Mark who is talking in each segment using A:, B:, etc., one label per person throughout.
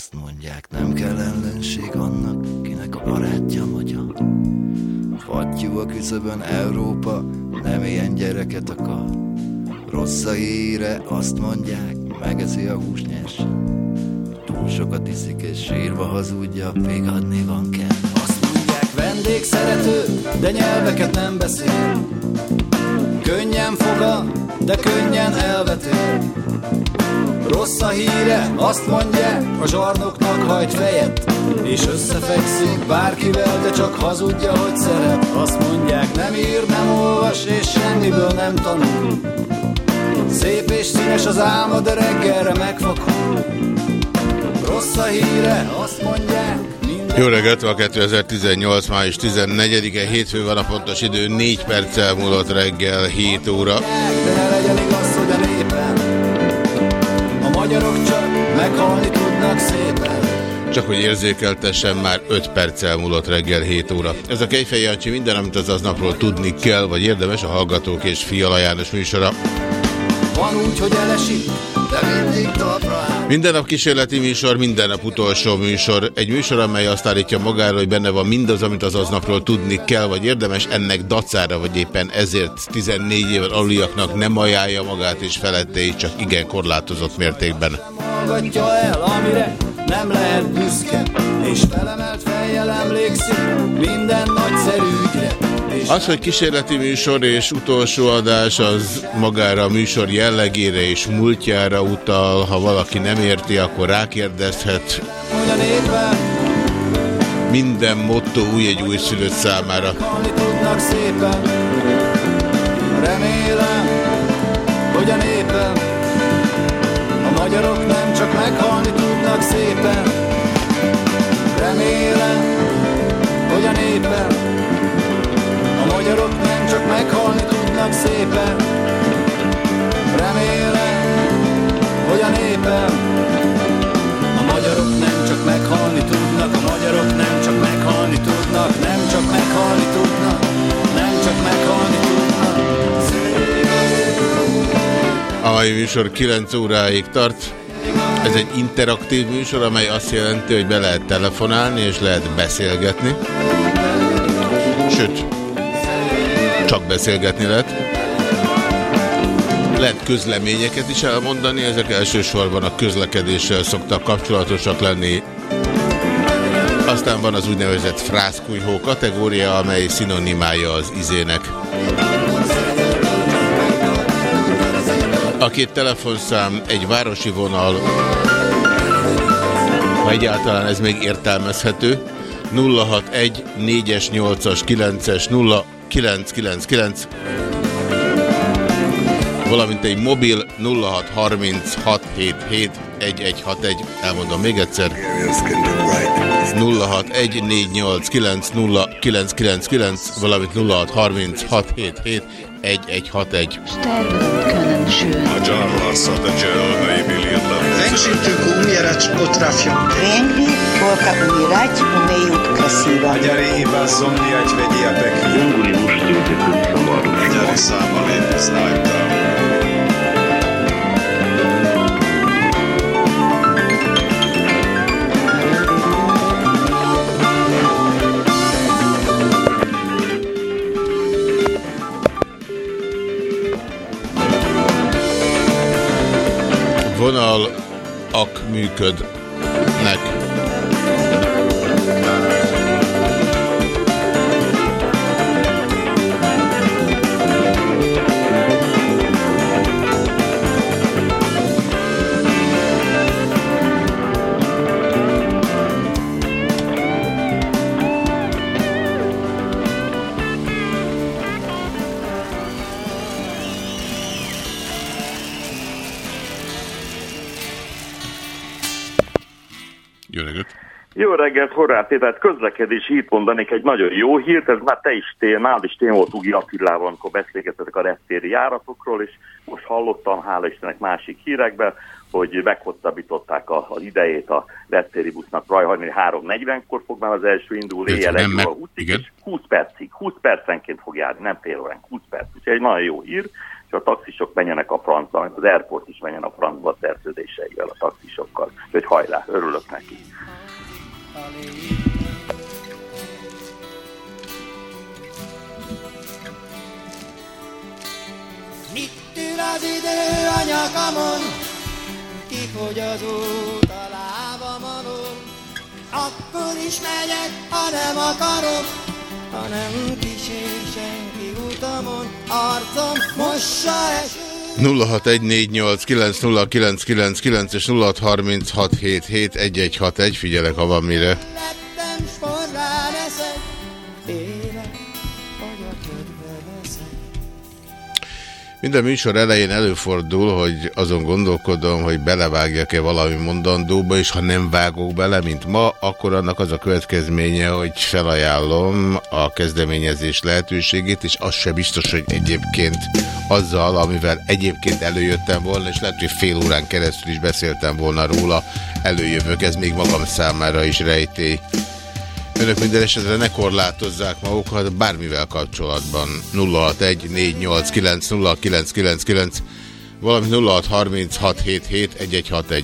A: Azt mondják, nem kell ellenség annak, kinek a barátja magyar. Fattyú a küszöbön Európa, nem ilyen gyereket akar. Rossz a híre, azt mondják, megeszi a húsnyers. Túl sokat iszik és sírva hazudja, még adni van kell. Azt mondják, vendég szerető, de nyelveket nem beszél. Könnyen foga, de könnyen elvetél. Rossz a híre, azt mondják, a zsarnoknak hajt fejet. És összefekszik bárkivel, de csak hazudja, hogy szeret. Azt mondják, nem ír, nem olvas, és semmiből nem tanul. Szép és színes az álma, de reggelre megfakul Rossz a híre, azt mondják,
B: Jó reggelt, van 2018. május 14-e, hétfő van a pontos idő, 4 perccel múlott reggel 7 óra.
A: a A Csak
B: hogy érzékeltessem, már 5 perccel múlott reggel 7 óra. Ez a Kejfej Jancsi minden, amit az aznapról tudni kell, vagy érdemes a Hallgatók és Fiala János műsora.
A: Van úgy, hogy elesik,
B: Minden nap kísérleti műsor, minden nap utolsó műsor. Egy műsor, amely azt állítja magára, hogy benne van mindaz, amit az aznapról tudni kell, vagy érdemes. Ennek dacára, vagy éppen ezért 14 éven aluliaknak nem ajánlja magát és felettei, csak igen korlátozott mértékben.
A: el, amire nem lehet büszke. És
B: Az, hogy kísérleti műsor és utolsó adás, az magára a műsor jellegére és múltjára utal. Ha valaki nem érti, akkor rákérdezhet. Minden motto új egy újszülött számára.
A: Remélem, hogy a népen a magyarok nem csak meghalni tudnak szépen. Remélem, hogy a népen a magyarok nem csak meghalni tudnak szépen. Remélem, hogy a népen a magyarok nem csak meghalni tudnak, a magyarok nem csak meghalni tudnak, nem csak meghalni tudnak, nem csak meghalni tudnak.
B: A műsor 9 óráig tart. Ez egy interaktív műsor, amely azt jelenti, hogy be lehet telefonálni és lehet beszélgetni. Sőt, csak beszélgetni lehet. Lehet közleményeket is elmondani, ezek elsősorban a közlekedéssel szoktak kapcsolatosak lenni. Aztán van az úgynevezett frászkújhó kategória, amely szinonimája az izének. A két telefonszám egy városi vonal, ha egyáltalán ez még értelmezhető, 061 4-es, 8-as, 9-es, 0999, valamint egy mobil 0636771161, elmondom még egyszer, 0614890999, valamint 0636771161.
C: Magyar dzielnej byli dla
D: Mężczyzn umierać potrafią.
E: Kręgli tylko umierać umieją krasiwo.
C: Magyari iba zomniať vedia pekne.
F: Unguri musti utekli sa moru.
C: Magyari számali snajpta.
B: Vonalak működnek. Reggelt,
G: Horváth Péter, közlekedési hírt mondanék egy nagyon jó hírt, ez már te is tél, nálad is tél volt Ugi Attilával, amikor beszélgetetek a reptéri járatokról, és most hallottam, hála Istennek másik hírekben, hogy meghosszabbították a, az idejét a reptéri busznak Rajhajni 3.40-kor fog már az első indul, éjjel egy óra 20 és 20 percig, 20 percenként fog járni, nem fél órán, 20 perc. Úgyhogy egy nagyon jó hír, és a taxisok menjenek a francba, az airport is menjen a francba a szerződéseivel a taxisokkal. Úgyhogy hajrá, örülök neki.
H: Mit ül az idő a nyakamon, kifogy az út a lábam alól, akkor is megyek, ha nem akarom, ha nem kísér senki utamon, arcom mossa eső.
B: 0614890999 és 0636771161, figyelek, ha van mire.
H: Lettem sporrá leszek, élek,
B: Minden műsor elején előfordul, hogy azon gondolkodom, hogy belevágjak-e valami mondandóba, és ha nem vágok bele, mint ma, akkor annak az a következménye, hogy felajánlom a kezdeményezés lehetőségét, és az se biztos, hogy egyébként azzal, amivel egyébként előjöttem volna, és lehet, hogy fél órán keresztül is beszéltem volna róla, előjövök, ez még magam számára is rejtély. Önök minden esetre ne korlátozzák magukat bármivel kapcsolatban. 061-489-0999, valami 0636771161.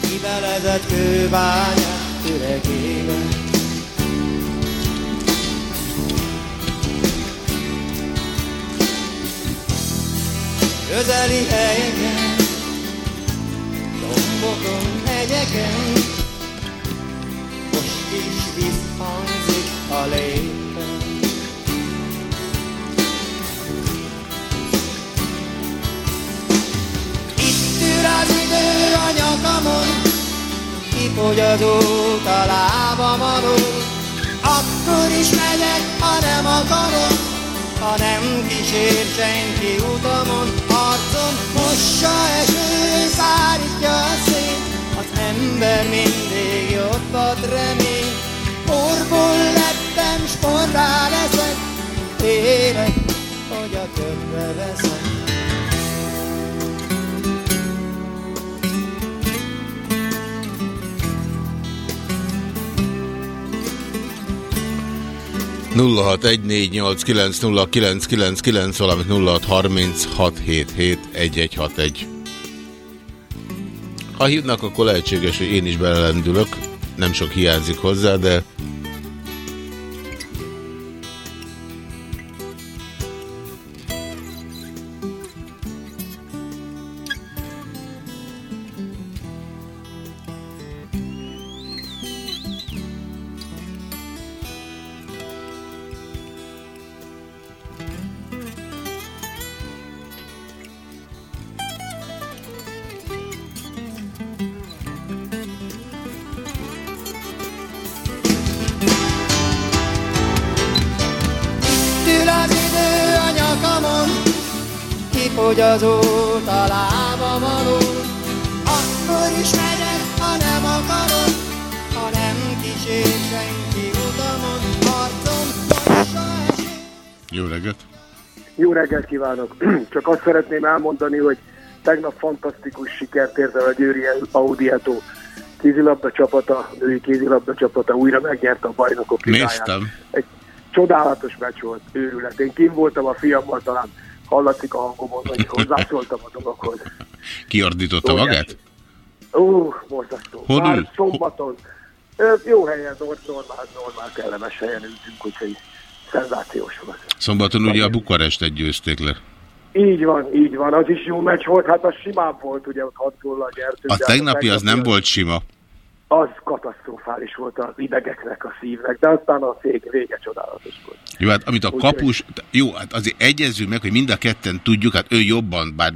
H: Kibelezett kőbányák üregében. Közeli helyeken, dombokon, hegyeken, most is visszhangzik a lépen. Itt ül az idő a nyakamon, kifogy a lábam alól, akkor is megyek, ha nem akarom, ha nem kísér senki utamon, arcom mossa eső, szárítja a szél, az ember mindig jobbat remény. Porból lettem, sporrá leszek, élek, hogy a többre veszek.
B: nulla hat egy négy nyolc kilenc nulla kilenc kilenc kilenc valamint nulla hat harminc hat hét hét egy egy hat egy. Ha hívnak, akkor lehetséges, hogy én is belelendülök. Nem sok hiányzik hozzá, de
I: kívánok! Csak azt szeretném elmondani, hogy tegnap fantasztikus sikert ért el a Győri Audietto kézilabda csapata, női kézilabda csapata újra megnyerte a bajnokok ligáját.
B: Néztem.
I: Egy csodálatos meccs volt, őrület. Én kim voltam a fiammal, talán hallatszik a hangomon, hogy hozzászóltam a dologhoz.
B: Kiordította
I: Óriási.
B: magát?
I: Ó, borzasztó.
B: Hol
I: Már szombaton. Ö, jó helyen, nor- normál, normál, kellemes helyen ültünk, úgyhogy szenzációs volt.
B: Szombaton ugye a Bukarestet győzték le.
I: Így van, így van. Az is jó meccs volt, hát az simább volt, ugye ott hat góllal nyertünk.
B: A
I: hát
B: tegnapi az nem volt sima.
I: Az katasztrofális volt az idegeknek, a szívnek, de aztán a szék vége csodálatos volt.
B: Jó, hát amit a
I: Úgyhogy-
B: kapus... Jó, hát azért egyezzünk meg, hogy mind a ketten tudjuk, hát ő jobban, bár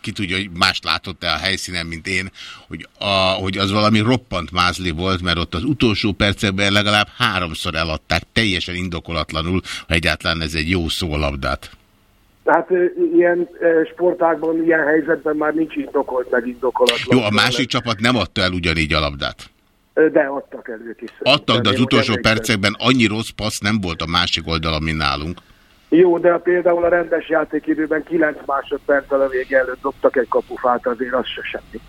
B: ki tudja, hogy mást látott-e a helyszínen, mint én, hogy, a, hogy az valami roppant mázli volt, mert ott az utolsó percekben legalább háromszor eladták, teljesen indokolatlanul, ha egyáltalán ez egy jó szólabdát.
I: Hát ilyen sportákban, ilyen helyzetben már nincs indokolt meg indokolatlan.
B: Jó, a másik csapat nem adta el ugyanígy a labdát.
I: De adtak ők is.
B: Adtak, de az utolsó percekben annyi rossz passz nem volt a másik oldalon, mint nálunk.
I: Jó, de például a rendes játékidőben 9 másodperccel a vége előtt dobtak egy kapufát, azért az se semmi.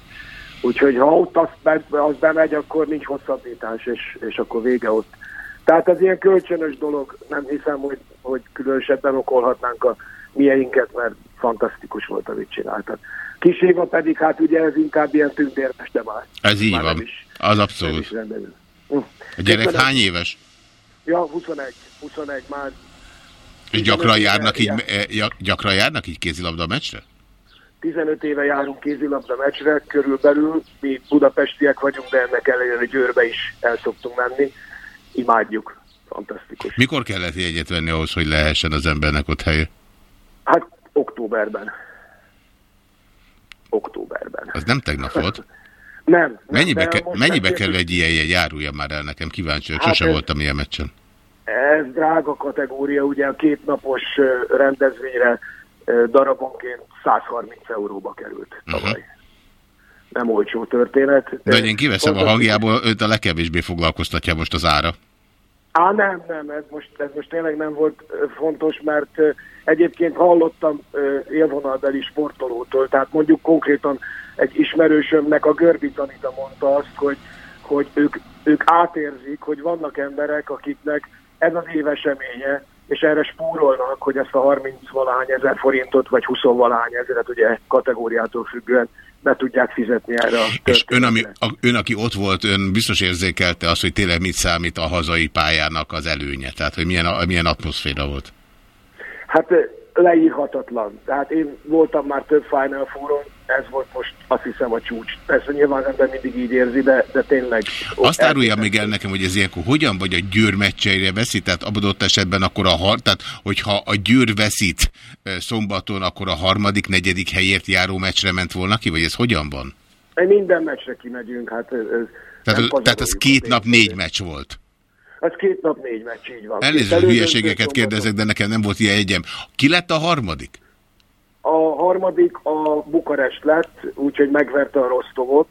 I: Úgyhogy ha ott az, be, az bemegy, akkor nincs hosszabbítás, és, és akkor vége ott. Tehát ez ilyen kölcsönös dolog, nem hiszem, hogy, hogy különösebben okolhatnánk a mieinket, mert fantasztikus volt, amit csináltak. Kis Éva pedig, hát ugye ez inkább ilyen tündérmes, de már.
B: Ez így már van, is, az abszolút. Hm. A gyerek Köszönöm. hány éves?
I: Ja, 21. 21 már.
B: És gyakran járnak, így, eh, gyakran járnak így kézilabda meccsre?
I: 15 éve járunk kézilabda meccsre, körülbelül mi budapestiek vagyunk, de ennek ellenére Győrbe is el szoktunk menni. Imádjuk. Fantasztikus.
B: Mikor kellett jegyet venni ahhoz, hogy lehessen az embernek ott helye?
I: Hát októberben. Októberben.
B: Az nem tegnap volt?
I: nem.
B: Mennyibe, ke mennyibe kerül egy ilyen jegy? Járulja már el nekem, kíváncsi, hogy hát sose ez, voltam ilyen meccsen.
I: Ez drága kategória, ugye a kétnapos rendezvényre darabonként 130 euróba került tavaly. Uh -huh. Nem olcsó történet.
B: De, de én kiveszem a hangjából, őt a legkevésbé foglalkoztatja most az ára.
I: Á, nem, nem, ez most, ez most tényleg nem volt fontos, mert egyébként hallottam élvonalbeli sportolótól, tehát mondjuk konkrétan egy ismerősömnek a Görbic Anita mondta azt, hogy, hogy ők, ők átérzik, hogy vannak emberek, akiknek ez az éveseménye, és erre spórolnak, hogy ezt a 30 valahány ezer forintot, vagy 20 valahány ezeret, ugye kategóriától függően be tudják fizetni erre a
B: És ön, ami, a, ön, aki ott volt, ön biztos érzékelte azt, hogy tényleg mit számít a hazai pályának az előnye? Tehát, hogy milyen, milyen atmoszféra volt?
I: Hát leírhatatlan. Tehát én voltam már több Final Fouron, ez volt most azt hiszem a csúcs. Persze nyilván az ember mindig így érzi, de, de tényleg...
B: Azt árulja még el nekem, hogy ez ilyenkor hogyan vagy a Győr meccseire veszi, tehát adott esetben akkor a har, tehát hogyha a Győr veszít szombaton, akkor a harmadik, negyedik helyért járó meccsre ment volna ki, vagy ez hogyan van?
I: Minden meccsre kimegyünk, hát ez...
B: Tehát, tehát ez két nap négy meccs volt.
I: Ez két nap négy meccs, így van.
B: Elnézést, hülyeségeket kérdezek, de nekem nem volt ilyen egyem. Ki lett a harmadik?
I: A harmadik a Bukarest lett, úgyhogy megverte a Rostovot,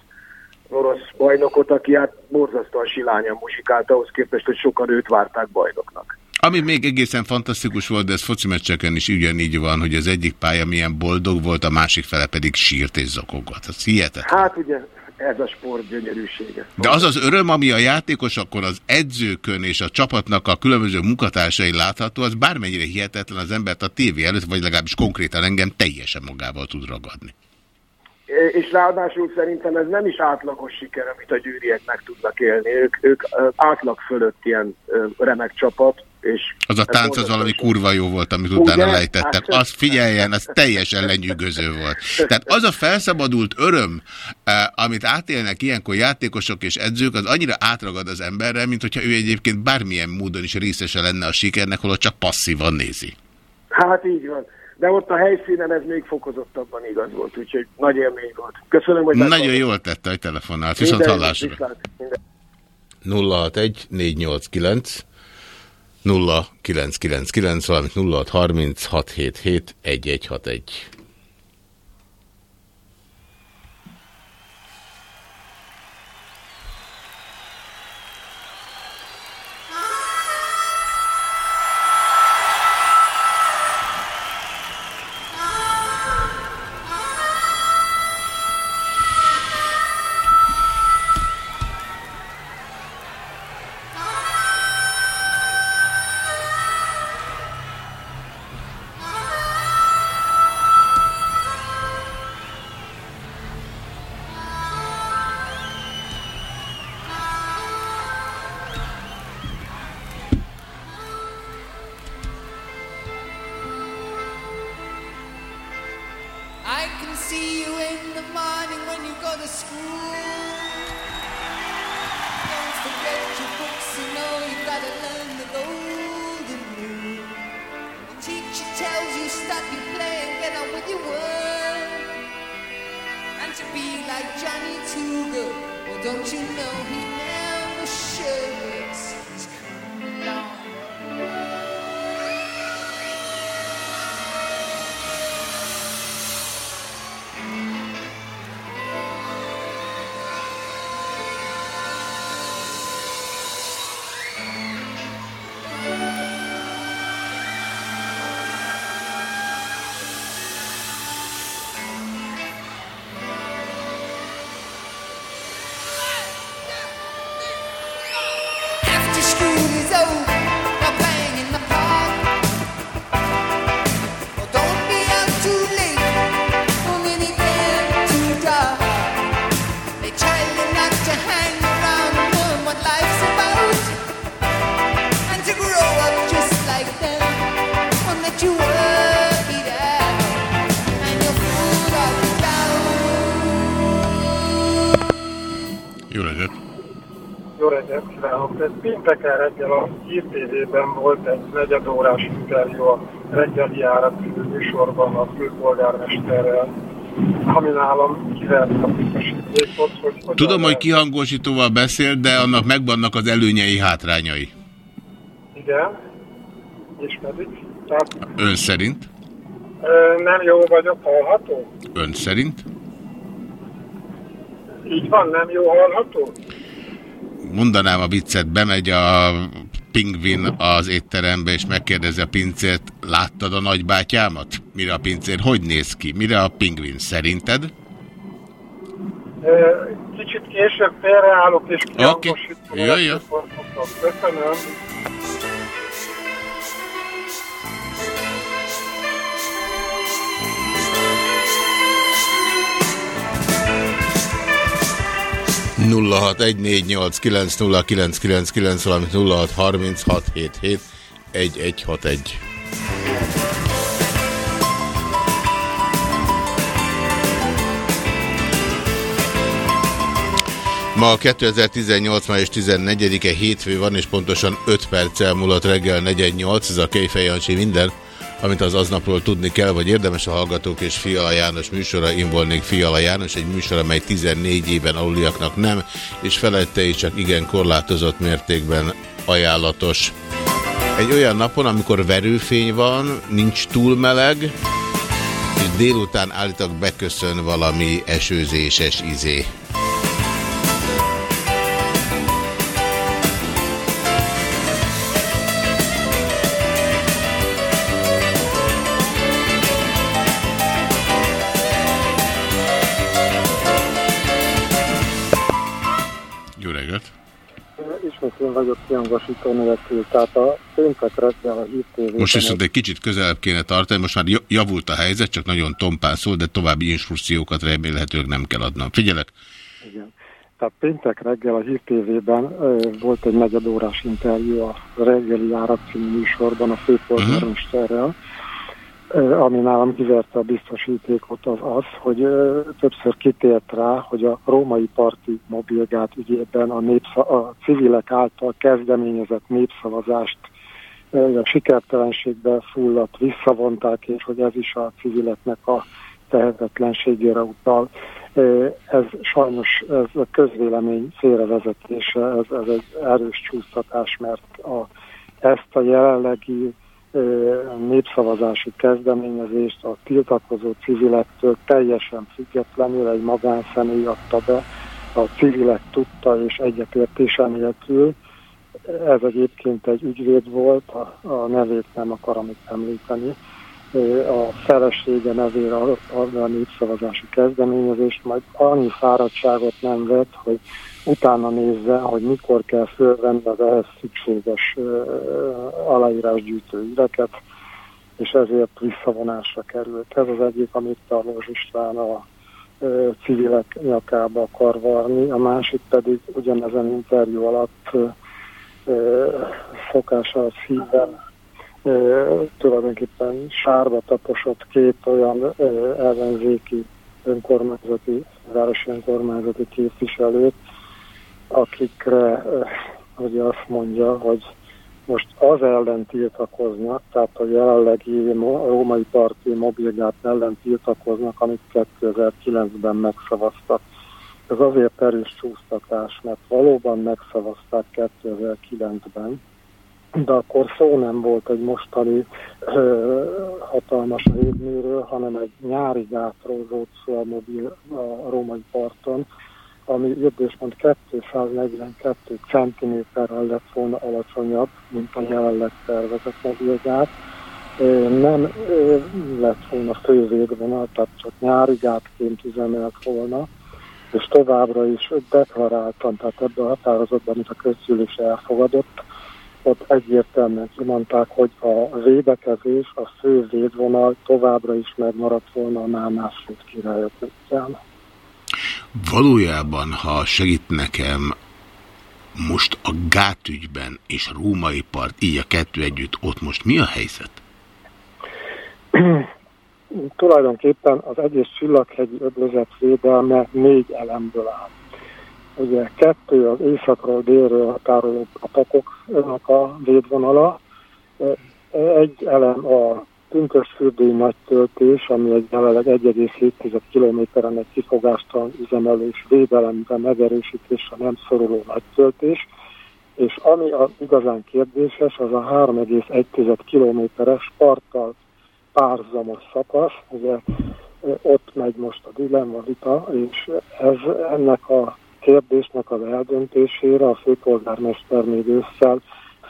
I: orosz bajnokot, aki hát borzasztóan silányan muzsikált ahhoz képest, hogy sokan őt várták bajnoknak.
B: Ami még egészen fantasztikus volt, de ez foci meccseken is ugyanígy van, hogy az egyik pálya milyen boldog volt, a másik fele pedig sírt és zokogott. Ez hihetetlen.
I: Hát ugye ez a sport gyönyörűsége.
B: De az az öröm, ami a játékosokon, az edzőkön és a csapatnak a különböző munkatársai látható, az bármennyire hihetetlen az embert a tévé előtt, vagy legalábbis konkrétan engem teljesen magával tud ragadni.
I: És ráadásul szerintem ez nem is átlagos siker, amit a gyűriek meg tudnak élni. Ők, ők átlag fölött ilyen remek csapat, és
B: az a tánc az valami kurva jó volt, amit Ugye? utána lejtettek. Hát, az figyeljen, az teljesen lenyűgöző volt. Tehát az a felszabadult öröm, amit átélnek ilyenkor játékosok és edzők, az annyira átragad az emberre, mint hogyha ő egyébként bármilyen módon is részese lenne a sikernek, holott csak passzívan nézi.
I: Hát így van. De ott a helyszínen ez még fokozottabban igaz volt, úgyhogy nagy élmény volt. Köszönöm, hogy...
B: Nagyon jól tette, hogy telefonált. Viszont hallásra. 061 489 0999, valamint 0630 see you in the
J: morning when you go
K: to school. Don't forget your books, you know you gotta learn the golden rule. The teacher tells you stop your play and get on with your work. And to be like Johnny Too Good, well don't you know he never should.
J: Pénteken reggel a Hír TV-ben volt egy negyedórás interjú a reggeli járat műsorban a főpolgármesterrel, ami nálam kivert a biztosítékot, hogy...
B: Tudom, hogy kihangosítóval beszél, de annak megvannak az előnyei, hátrányai.
J: Igen, és pedig? Tehát,
B: Ön szerint?
J: ö, nem jó vagyok, hallható?
B: Ön szerint?
J: Így van, nem jó hallható?
B: Mondanám a viccet, bemegy a pingvin az étterembe, és megkérdezi a pincért, láttad a nagybátyámat? Mire a pincér, hogy néz ki? Mire a pingvin szerinted?
J: Kicsit később félreállok és
B: Oké,
J: kihangosítom.
B: Jaj, jaj.
J: Köszönöm.
B: 0614890999, valamint 0636771161. Ma 2018. május 14-e hétfő van, és pontosan 5 perccel múlott reggel 48, ez a Kejfej Jancsi minden amit az aznapról tudni kell, vagy érdemes a Hallgatók és Fiala János műsora, én volnék Fiala János, egy műsor, amely 14 éven aluliaknak nem, és felette is csak igen korlátozott mértékben ajánlatos. Egy olyan napon, amikor verőfény van, nincs túl meleg, és délután állítak beköszön valami esőzéses izé.
J: Vagyok kihangasító nélkül, tehát a péntek reggel a Hír TV-ben...
B: Most viszont egy kicsit közelebb kéne tartani, most már javult a helyzet, csak nagyon tompán szól, de további instrukciókat remélhetőleg nem kell adnom. Figyelek!
J: Igen. Tehát péntek reggel a Hír TV-ben volt egy negyedórás interjú a reggeli járat című műsorban a főpolgármesterrel, ö, ami nálam kiverte a biztosítékot az az, hogy többször kitért rá, hogy a római parti mobilgát ügyében a, népsza- a civilek által kezdeményezett népszavazást a sikertelenségbe fulladt, visszavonták, és hogy ez is a civileknek a tehetetlenségére utal. Ez sajnos ez a közvélemény félrevezetése, ez, ez egy erős csúsztatás, mert a, ezt a jelenlegi népszavazási kezdeményezést a tiltakozó civilektől teljesen függetlenül egy magánszemély adta be, a civilek tudta és egyetértése nélkül. Ez egyébként egy ügyvéd volt, a, a nevét nem akarom itt említeni, a felesége nevére arra a népszavazási kezdeményezést, majd annyi fáradtságot nem vett, hogy utána nézze, hogy mikor kell fölvenni az ehhez szükséges aláírásgyűjtő üreket, és ezért visszavonásra került. Ez az egyik, amit a Lózs István a civilek nyakába akar varni, a másik pedig ugyanezen interjú alatt szokása szíven tulajdonképpen sárba taposott két olyan ellenzéki önkormányzati, városi önkormányzati képviselőt, akikre ö, ugye azt mondja, hogy most az ellen tiltakoznak, tehát a jelenlegi római parti mobilgát ellen tiltakoznak, amit 2009-ben megszavaztak. Ez azért erős csúsztatás, mert valóban megszavazták 2009-ben, de akkor szó nem volt egy mostani ö, hatalmas révműről, hanem egy nyári gátról volt szó a, mobil, a római parton, ami időspont 242 cm-rel lett volna alacsonyabb, mint a jelenleg tervezett mobilgát. Nem lett volna fővédvonal, tehát csak nyári gátként üzemelt volna, és továbbra is deklaráltam, tehát ebben a határozatban, amit a közgyűlés elfogadott, ott egyértelműen kimondták, hogy a védekezés, a fő védvonal továbbra is megmaradt volna a Námásföld királyok utcán.
B: Valójában, ha segít nekem, most a gátügyben és a római part, így a kettő együtt, ott most mi a helyzet?
J: Tulajdonképpen az egész Csillaghegyi öblözet védelme négy elemből áll. Ugye kettő az északról délről határoló patakoknak a védvonala, egy elem a pünkösfürdői nagy töltés, ami egy jelenleg 1,7 kilométeren egy kifogástalan üzemelés védelemben megerősítésre nem szoruló nagy töltés, és ami a igazán kérdéses, az a 3,1 kilométeres parttal párzamos szakasz, ugye ott megy most a dilemma vita, és ez ennek a kérdésnek az eldöntésére a főpolgármester még ősszel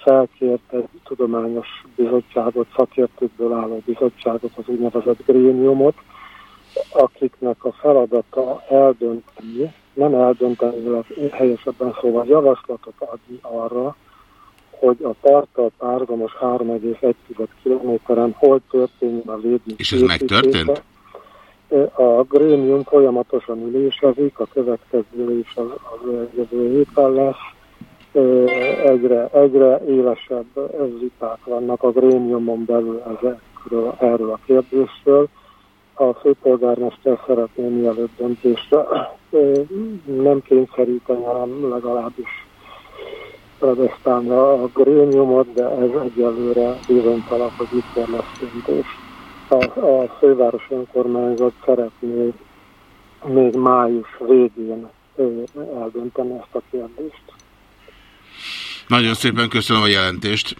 J: felkért egy tudományos bizottságot, szakértőkből álló bizottságot, az úgynevezett gréniumot, akiknek a feladata eldönteni, nem eldönteni, helyesebben szóval javaslatot adni arra, hogy a parttal párgamos 3,1 kilométeren hol történjen a védni.
B: És ez megtörtént?
J: A grémium folyamatosan ülésezik, a következő ülés az, az jövő héten lesz, egyre, egyre élesebb viták vannak a grémiumon belül ezekről, erről a kérdésről. A főpolgármester szeretné mielőtt döntésre nem kényszeríteni, hanem legalábbis protestálni a grémiumot, de ez egyelőre bizonytalan, hogy itt lesz döntés. A, a főváros önkormányzat szeretné még május végén eldönteni ezt a kérdést.
B: Nagyon szépen köszönöm a jelentést,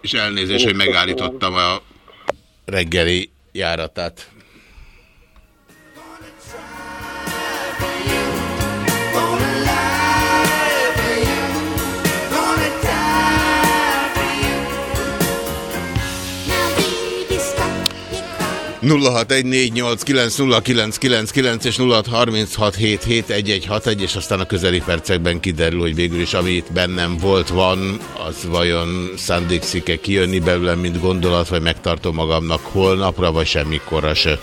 B: és elnézést, hogy megállítottam a reggeli járatát. 0614890999 és 0636771161, és aztán a közeli percekben kiderül, hogy végül is ami itt bennem volt, van, az vajon szándékszik-e kijönni belőlem, mint gondolat, vagy megtartom magamnak holnapra, vagy semmikorra se.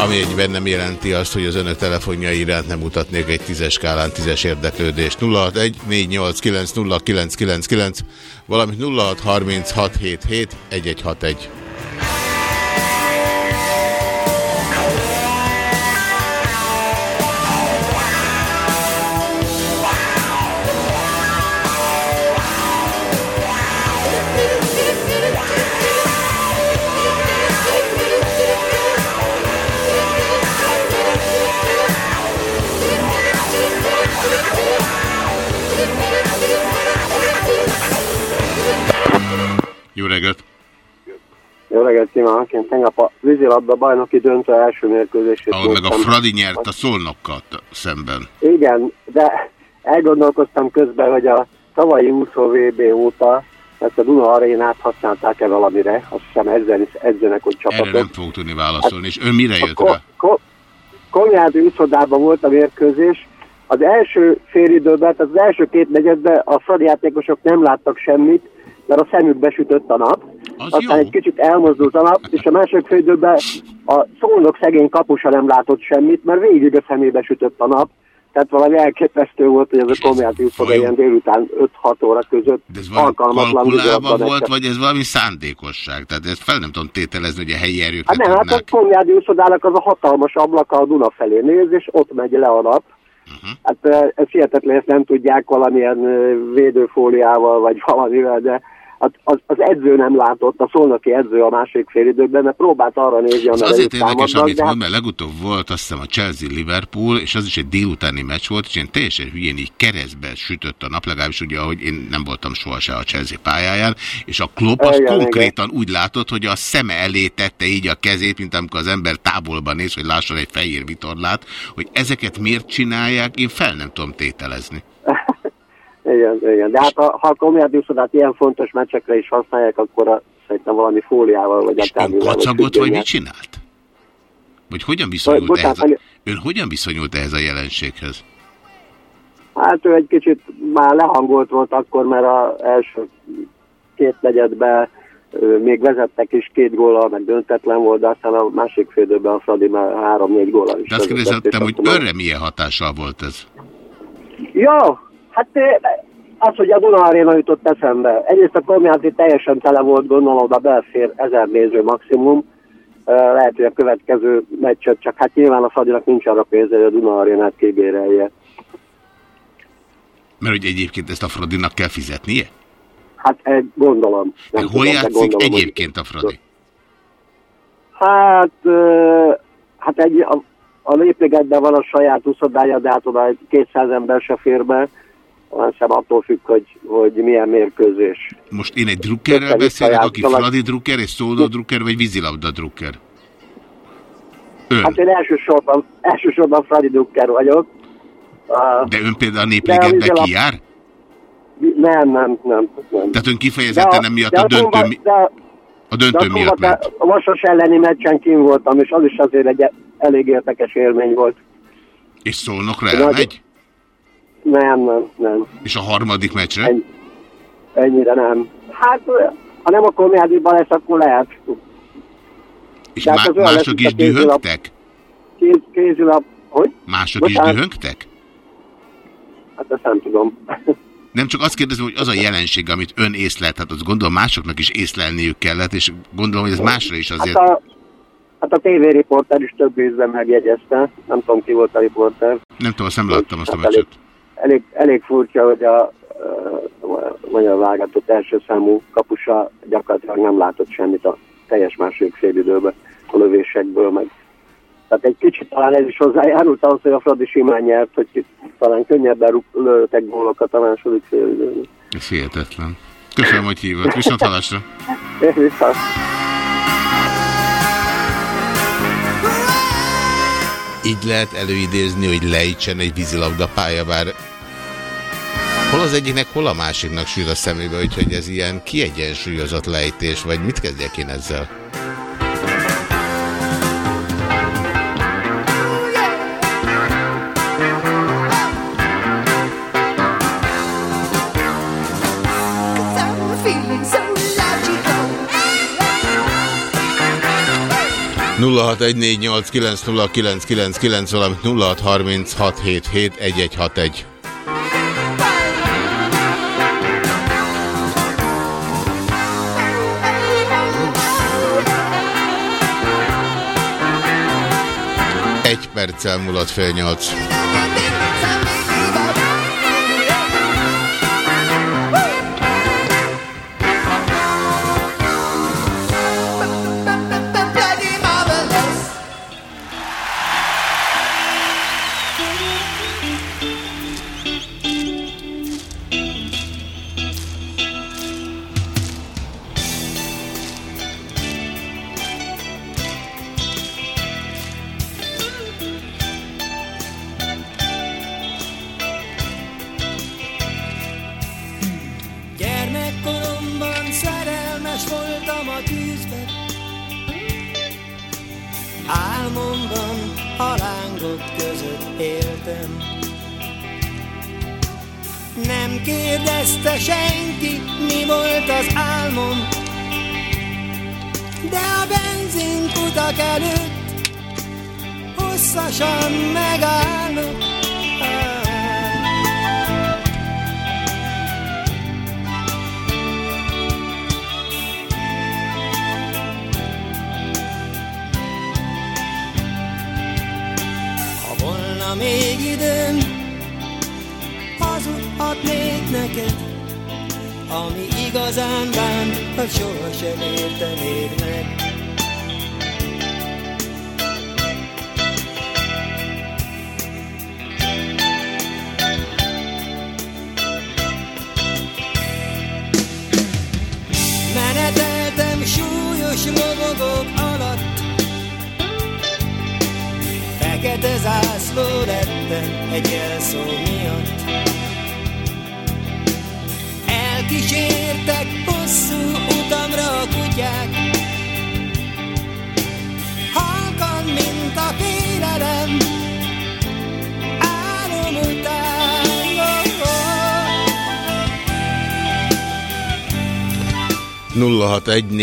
B: Ami egy bennem jelenti azt, hogy az önök telefonjai iránt nem mutatnék egy tízes skálán tízes érdeklődést. 0614890999, valamint 0636771161. Jó reggelt
L: kívánok! Én tegnap a vízilabda bajnoki döntő első mérkőzését
B: Ahol meg a Fradi nyert a szolnokkal szemben.
L: Igen, de elgondolkoztam közben, hogy a tavalyi úszó VB óta ezt a Duna arénát használták-e valamire, azt hiszem ezzel is edzenek, hogy csapatok.
B: Erre nem fogok tudni válaszolni, hát, és ön mire jött rá?
L: Ko Konyádi úszodában volt a mérkőzés, az első félidőben, tehát az első két negyedben a Fradi játékosok nem láttak semmit, mert a szemük besütött a nap, az aztán jó. egy kicsit elmozdult a nap, és a másik fődőben a szolnok szegény kapusa nem látott semmit, mert végig a szemébe sütött a nap, tehát valami elképesztő volt, hogy ez a komjátív fog ilyen délután 5-6 óra között
B: De ez alkalmatlan volt, vagy ez valami szándékosság? Tehát ezt fel nem tudom tételezni, hogy a helyi erők
L: hát nem, hát a komjádi úszodának az a hatalmas ablaka a Duna felé néz, és ott megy le a nap. Uh -huh. Hát ez hihetetlen, ezt nem tudják valamilyen védőfóliával, vagy valamivel, de az, az edző nem látott, a szolnoki edző a másik fél időben, mert próbált arra nézni,
B: amire Azért érdekes, amit de... mond, mert legutóbb volt azt hiszem a Chelsea-Liverpool, és az is egy délutáni meccs volt, és én teljesen hülyén így keresztbe sütött a nap, legalábbis ugye, ahogy én nem voltam sohasem a Chelsea pályáján, és a Klopp az igen, konkrétan igen. úgy látott, hogy a szeme elé tette így a kezét, mint amikor az ember távolban néz, hogy lásson egy fehér vitorlát, hogy ezeket miért csinálják, én fel nem tudom tételezni.
L: Igen, igen. De hát ha, ha a komjádiuszodát ilyen fontos meccsekre is használják, akkor a, szerintem valami fóliával vagy
B: akármi. Ön kacagot vagy mit csinált? Vagy hogyan viszonyult, Bocsánat, ehhez, a, ön hogyan viszonyult ehhez a jelenséghez?
L: Hát ő egy kicsit már lehangolt volt akkor, mert az első két negyedben még vezettek is két góllal, meg döntetlen volt, de aztán a másik félidőben a Fradi már három-négy góllal is.
B: De azt kérdeztem, hogy önre milyen hatással volt ez?
L: Ja, Hát az, hogy a Duna Arena jutott eszembe. Egyrészt a Komjáti teljesen tele volt, gondolom, a belfér ezer néző maximum. lehet, hogy a következő meccset, csak hát nyilván a Fradinak nincs arra pénze, hogy a Duna arénát kibérelje.
B: Mert hogy egyébként ezt a Fradinak kell fizetnie?
L: Hát egy, gondolom.
B: Nem hol tudom, játszik gondolom, egyébként a Fradi?
L: Hát, hát egy, a, a Lépégetben van a saját uszodája, de hát oda egy 200 ember se fér be. Hiszem attól függ, hogy, hogy milyen mérkőzés.
B: Most én egy drukkerrel beszélek, aki Fradi drukker, és Szódó drukker, vagy vízilabda drukker?
L: Ön. Hát én elsősorban, elsősorban Fradi drukker vagyok.
B: De ön például a népligetbe a kijár?
L: Nem, nem, nem, nem.
B: Tehát ön kifejezetten nem miatt a döntő, de, a döntő de miatt ment?
L: A Vasas elleni meccsen kim voltam, és az is azért egy elég érdekes élmény volt.
B: És szólnokra elmegy?
L: Nem, nem, nem.
B: És a harmadik meccsre? Ennyi,
L: ennyire nem. Hát, ha nem a komjádiban lesz, akkor lehet.
B: És má hát mások is dühöngtek?
L: Kéz, kézilap, hogy?
B: Mások Bocsánat. is dühöngtek?
L: Hát ezt nem tudom.
B: Nem csak azt kérdezem, hogy az a jelenség, amit ön észlelt, hát azt gondolom másoknak is észlelniük kellett, és gondolom, hogy ez másra is azért... Hát
L: a, hát a tévériporter is több ízben megjegyezte, nem tudom ki volt a riporter.
B: Nem tudom, azt nem láttam azt a meccset.
L: Elég, elég, furcsa, hogy a uh, magyar válogatott első számú kapusa gyakorlatilag nem látott semmit a teljes második félidőben a lövésekből, meg tehát egy kicsit talán ez is hozzájárult ahhoz, hogy a Fradi simán nyert, hogy talán könnyebben lőttek gólokat a második fél időben.
B: Ez hihetetlen. Köszönöm, hogy hívott. Viszont halásra.
L: Viszont.
B: Így lehet előidézni, hogy lejtsen egy vízilabda pálya, bár hol az egyiknek, hol a másiknak sűr a szemébe, úgyhogy ez ilyen kiegyensúlyozott lejtés, vagy mit kezdjek én ezzel? 0614890999, valamint 0636771161. perccel múlott fél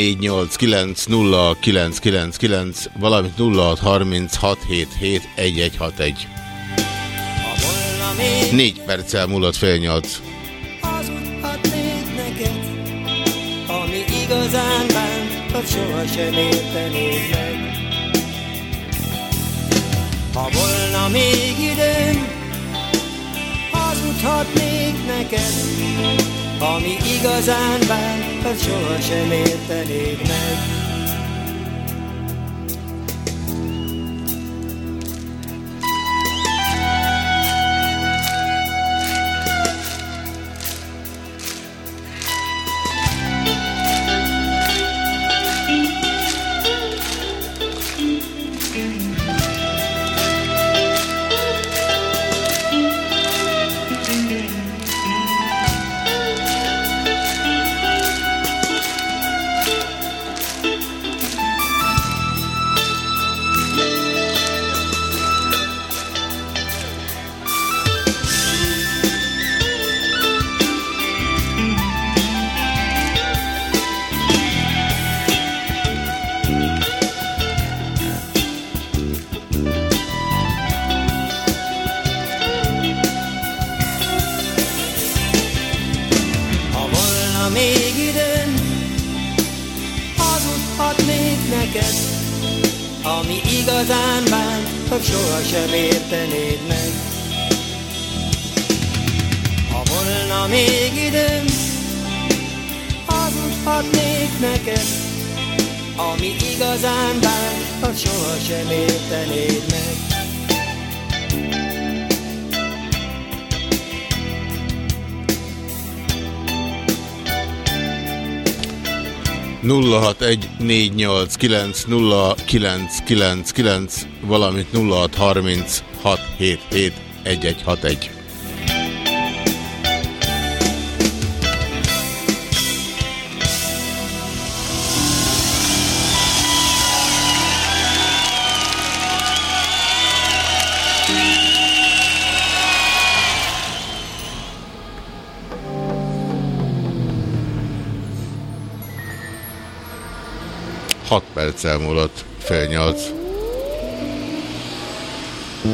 B: nyolc.0614890999, valamint 0636771161. Négy perccel múlott fél nyolc.
H: ami igazán bánt, hogy sohasem értenéd meg. Ha volna még időm, hazudhatnék neked, ami igazán bánt, az sohasem értenéd meg. Volna még időm, hazudhatnék neked, ami igazán bánt, hogy sohasem értenéd meg.
B: 0614890999, valamint 0636771161. Hat perc elmúlott, fél nyolc.
M: I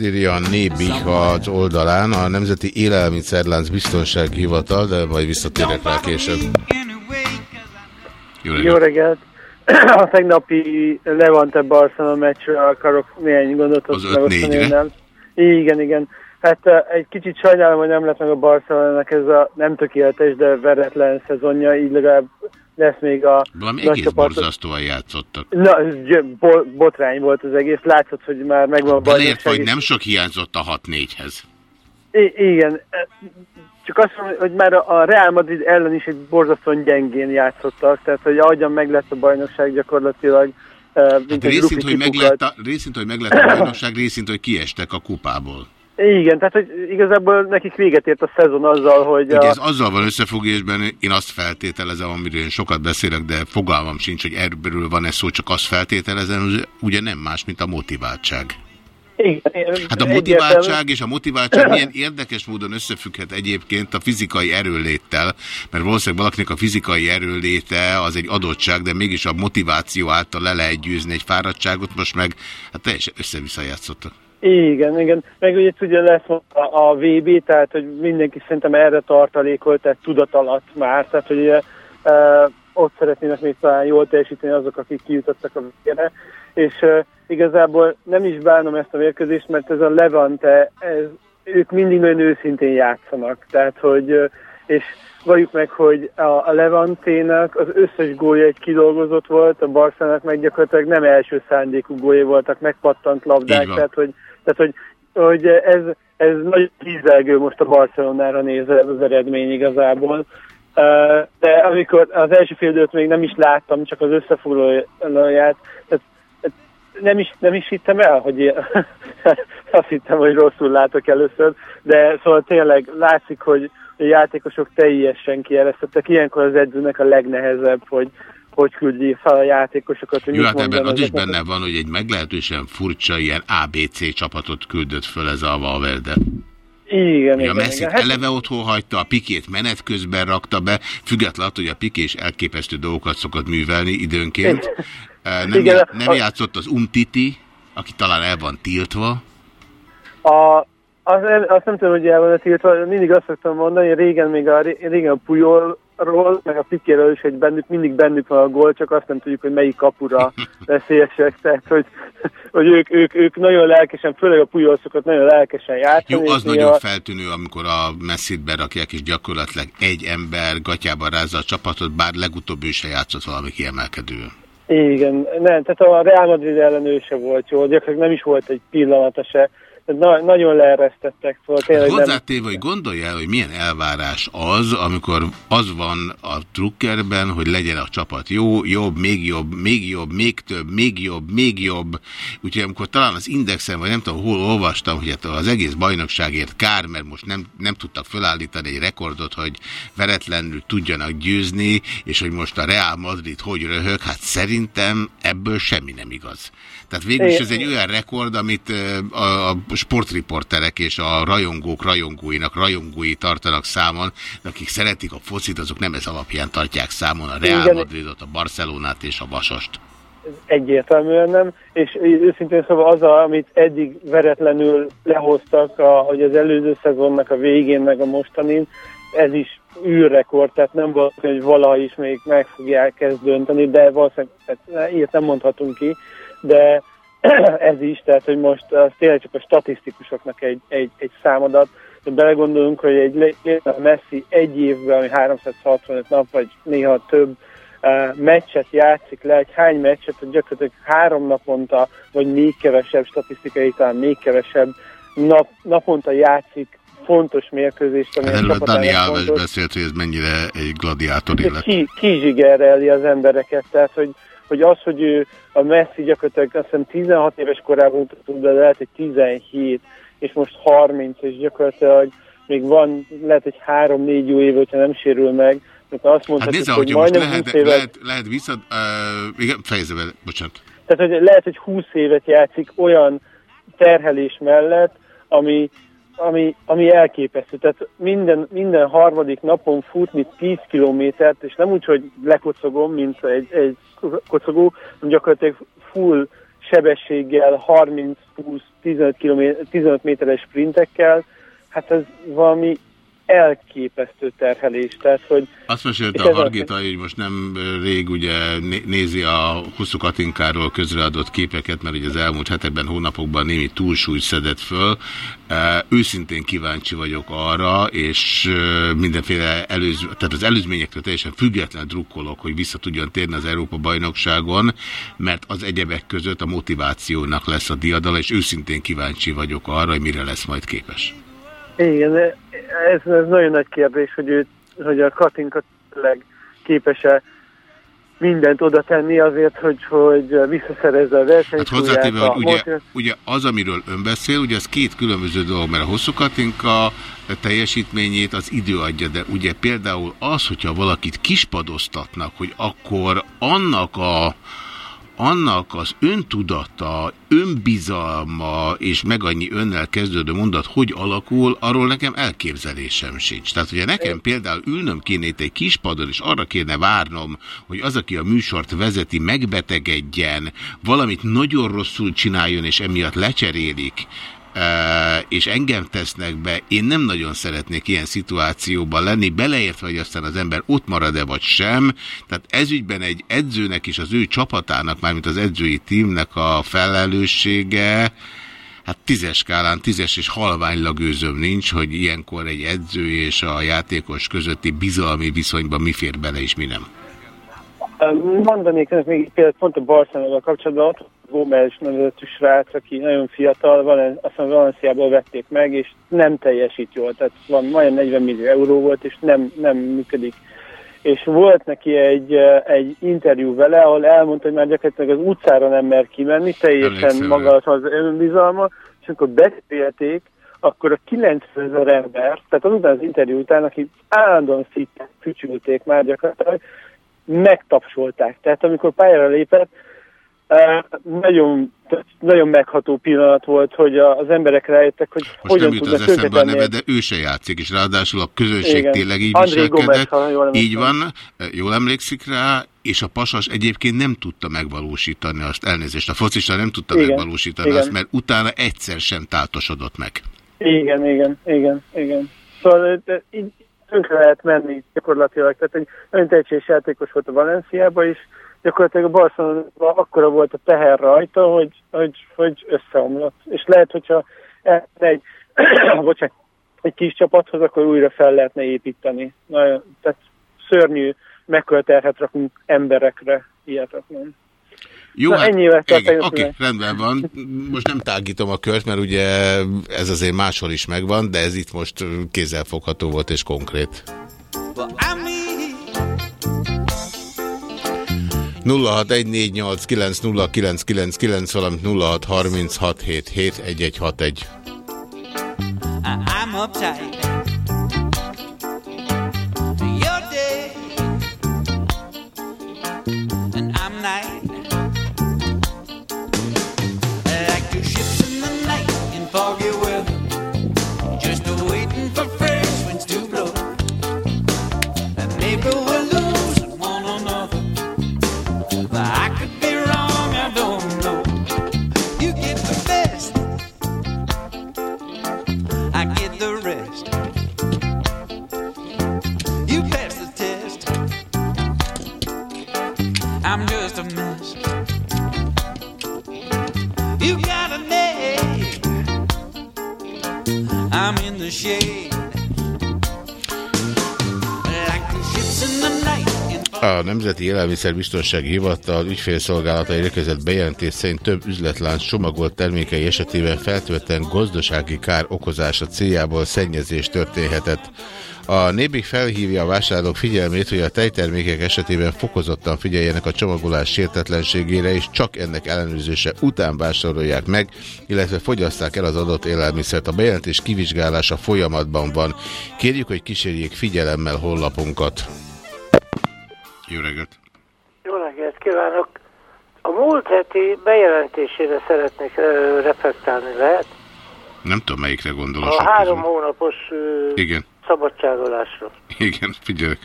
B: Azt írja a Nébih az oldalán, a Nemzeti Élelmiszerlánc Biztonsági Hivatal, de majd visszatérek rá később. Jó
N: Jó reggelt! A tegnapi Levante Barcelona meccsről akarok néhány gondolatot
B: Az
N: megosztani
B: 5-4-re?
N: önnel. Igen, igen. Hát eh, egy kicsit sajnálom, hogy nem lett meg a Barcelonának ez a nem tökéletes, de veretlen szezonja, így legalább lesz még a
B: Valami egész
N: csapatok-
B: borzasztóan játszottak.
N: Na, bo- botrány volt az egész. Látszott, hogy már megvan a bajnokság.
B: hogy
N: és-
B: nem sok hiányzott a 6-4-hez.
N: I- igen. Csak azt mondom, hogy már a Real Madrid ellen is egy borzasztóan gyengén játszottak, tehát hogy ahogyan meg lett a bajnokság gyakorlatilag, eh, mint
B: Hát részint, hogy meg lett a, részint, hogy meg lett a bajnokság, részint, hogy kiestek a kupából.
N: Igen, tehát hogy igazából nekik véget ért a szezon azzal, hogy...
B: Ugye
N: a...
B: ez azzal van összefüggésben, én azt feltételezem, amiről én sokat beszélek, de fogalmam sincs, hogy erről van ez szó, csak azt feltételezem, ugye nem más, mint a motiváltság.
N: Igen,
B: hát a motiváltság és a motiváltság milyen érdekes módon összefügghet egyébként a fizikai erőléttel, mert valószínűleg valakinek a fizikai erőléte az egy adottság, de mégis a motiváció által le lehet győzni egy fáradtságot, most meg hát teljesen össze-vissza játszottak.
N: Igen, igen. Meg ugye tudja lesz a, a VB, tehát hogy mindenki szerintem erre tartalékolt, tehát tudat alatt már, tehát hogy ugye, e, ott szeretnének még talán jól teljesíteni azok, akik kijutottak a végére, és e, igazából nem is bánom ezt a mérkőzést, mert ez a Levante, ez, ők mindig nagyon őszintén játszanak, tehát hogy, és valljuk meg, hogy a, a Levantének az összes gólja egy kidolgozott volt, a Barszának meg gyakorlatilag nem első szándékú gólja voltak, megpattant labdák, tehát hogy, tehát, hogy, hogy ez, ez nagyon tízelgő most a Barcelonára nézve ez az eredmény igazából. De amikor az első fél még nem is láttam, csak az összefoglalóját, tehát nem is, nem is hittem el, hogy azt hittem, hogy rosszul látok először, de szóval tényleg látszik, hogy a játékosok teljesen kieresztettek. Ilyenkor az edzőnek a legnehezebb, hogy hogy küldji fel a játékosokat.
B: Hogy Jó, hát ebben az is benne van, hogy egy meglehetősen furcsa ilyen ABC csapatot küldött föl ez a Valverde.
N: Igen,
B: hogy
N: igen,
B: a Messi
N: igen.
B: Hát... eleve otthon hagyta, a Pikét menet közben rakta be, függetlenül hogy a Pikés elképesztő dolgokat szokott művelni időnként. Nem, igen, já nem a... játszott az Umtiti, aki talán el van tiltva.
N: A, azt, azt nem tudom, hogy el van tiltva, mindig azt szoktam mondani, régen még a, régen a Pujolról, meg a Pikéről is, hogy bennük, mindig bennük van a gól, csak azt nem tudjuk, hogy melyik kapura veszélyesek, tehát hogy, hogy ők, ők, ők nagyon lelkesen, főleg a Pujol szokott nagyon lelkesen játszani.
B: Jó, az nagyon a... feltűnő, amikor a messzit berakják, és gyakorlatilag egy ember gatyában rázza a csapatot, bár legutóbb ő se játszott valami kiemelkedő.
N: Igen, nem, tehát a Real Madrid ellenőse volt jó, gyakorlatilag nem is volt egy pillanata se, Na, nagyon leeresztettek. Szóval
B: tényleg Hozzátéve, hogy gondolja el, hogy milyen elvárás az, amikor az van a trukkerben, hogy legyen a csapat jó, jobb, még jobb, még jobb, még több, még jobb, még jobb. Úgyhogy amikor talán az Indexen, vagy nem tudom, hol olvastam, hogy hát az egész bajnokságért kár, mert most nem, nem tudtak felállítani egy rekordot, hogy veretlenül tudjanak győzni, és hogy most a Real Madrid hogy röhög, hát szerintem ebből semmi nem igaz. Tehát végül is ez egy olyan rekord, amit a, a sportriporterek és a rajongók rajongóinak rajongói tartanak számon, de akik szeretik a focit, azok nem ez alapján tartják számon a Real Madridot, a Barcelonát és a Vasast.
N: Egyértelműen nem, és őszintén szóval az, amit eddig veretlenül lehoztak, a, hogy az előző szezonnak a végén, meg a mostanin, ez is űrrekord, tehát nem volt, hogy valaha is még meg fogják ezt dönteni, de valószínűleg tehát ilyet nem mondhatunk ki, de ez is, tehát hogy most az tényleg csak a statisztikusoknak egy, egy, egy számadat, de belegondolunk, hogy egy Messi egy évben, ami 365 nap, vagy néha több uh, meccset játszik le, egy hány meccset, hogy gyakorlatilag három naponta, vagy még kevesebb, statisztikai talán még kevesebb nap, naponta játszik fontos mérkőzést,
B: ami Erről a Dani Alves beszélt, hogy ez mennyire egy gladiátor élet.
N: Ki, kizsigerreli az embereket, tehát hogy hogy az, hogy ő a Messi gyakorlatilag azt hiszem 16 éves korában tud, de lehet, hogy 17, és most 30, és gyakorlatilag még van, lehet, hogy 3-4 jó év, hogyha nem sérül meg, mert azt mondhatjuk, hát nézze,
B: hogy majdnem lehet, 20 évet... lehet, lehet vissza... Uh, igen, fejezze be, bocsánat.
N: Tehát, hogy lehet, hogy 20 évet játszik olyan terhelés mellett, ami, ami, ami elképesztő. Tehát minden, minden harmadik napon futni 10 kilométert, és nem úgy, hogy lekocogom, mint egy, egy kocogó, gyakorlatilag full sebességgel, 30-20-15 km, 15 méteres sprintekkel, hát ez valami elképesztő terhelés. Tehát, hogy
B: Azt mesélte a Hargita, hogy most nem rég ugye nézi a Huszú Katinkáról közreadott képeket, mert ugye az elmúlt hetekben, hónapokban némi túlsúly szedett föl. Őszintén kíváncsi vagyok arra, és mindenféle előző, tehát az előzményektől teljesen független drukkolok, hogy vissza tudjon térni az Európa-bajnokságon, mert az egyebek között a motivációnak lesz a diadala, és őszintén kíváncsi vagyok arra, hogy mire lesz majd képes.
N: Igen, ez, ez nagyon nagy kérdés, hogy, ő, hogy a Katinka tényleg képes-e mindent oda tenni azért, hogy, hogy visszaszerezze a versenyt.
B: Hát hozzátéve, hogy ugye, ugye az, amiről ön beszél, ugye az két különböző dolog, mert a hosszú Katinka teljesítményét az idő adja, de ugye például az, hogyha valakit kispadoztatnak, hogy akkor annak a annak az öntudata, önbizalma és meg annyi önnel kezdődő mondat hogy alakul, arról nekem elképzelésem sincs. Tehát ugye nekem például ülnöm kéne itt egy kispadon, és arra kéne várnom, hogy az, aki a műsort vezeti, megbetegedjen, valamit nagyon rosszul csináljon, és emiatt lecserélik, és engem tesznek be, én nem nagyon szeretnék ilyen szituációban lenni, beleértve, hogy aztán az ember ott marad-e vagy sem. Tehát ezügyben egy edzőnek és az ő csapatának, mármint az edzői tímnek a felelőssége, hát tízes skálán, tízes és halványlag őzöm nincs, hogy ilyenkor egy edző és a játékos közötti bizalmi viszonyban mi fér bele és mi nem.
N: Mondanék még például pont a Barcelona kapcsolatban, ott Gómez nevezetű srác, aki nagyon fiatal, Valen, aztán Valenciából vették meg, és nem teljesít jól, tehát van majdnem 40 millió euró volt, és nem, nem működik. És volt neki egy, egy interjú vele, ahol elmondta, hogy már gyakorlatilag az utcára nem mer kimenni, teljesen maga az önbizalma, és amikor beszélték, akkor a 90 ezer ember, tehát azután az interjú után, akik állandóan szítek, fücsülték már gyakorlatilag, megtapsolták. Tehát amikor pályára lépett, nagyon, nagyon megható pillanat volt, hogy az emberek rájöttek, hogy
B: Most hogyan nem jut az eszembe a neve, de ő se játszik, és ráadásul a közönség Igen. tényleg így André viselkedett. Gomez, így van, jól emlékszik rá, és a pasas egyébként nem tudta megvalósítani azt, elnézést, a focista nem tudta igen, megvalósítani igen. azt, mert utána egyszer sem táltosodott meg.
N: Igen, igen, igen, igen. Szóval így tönkre lehet menni gyakorlatilag. Tehát egy nagyon tehetséges játékos volt a Valenciában is, gyakorlatilag a Barcelona akkora volt a teher rajta, hogy, hogy, hogy összeomlott. És lehet, hogyha egy, bocsánat, egy kis csapathoz, akkor újra fel lehetne építeni. Na, tehát szörnyű, mekkora terhet rakunk emberekre, hihetetlen.
B: Jó, Na, hát, Oké, okay, rendben van. Most nem tágítom a kört, mert ugye ez azért máshol is megvan, de ez itt most kézzelfogható volt és konkrét. Well, 0614890999, valamint 0636771161. I'm uptight. Élelmiszerbiztonsági Hivatal ügyfélszolgálata érkezett bejelentés szerint több üzletlánc csomagolt termékei esetében feltölten gazdasági kár okozása céljából szennyezés történhetett. A Nébig felhívja a vásárlók figyelmét, hogy a tejtermékek esetében fokozottan figyeljenek a csomagolás sértetlenségére, és csak ennek ellenőrzése után vásárolják meg, illetve fogyaszták el az adott élelmiszert. A bejelentés kivizsgálása folyamatban van. Kérjük, hogy kísérjék figyelemmel honlapunkat.
O: Jó reggelt! Kívánok! A múlt heti bejelentésére szeretnék reflektálni, lehet?
B: Nem tudom, melyikre gondol
O: a három közül. hónapos
B: Igen.
O: szabadságolásra.
B: Igen, figyelek.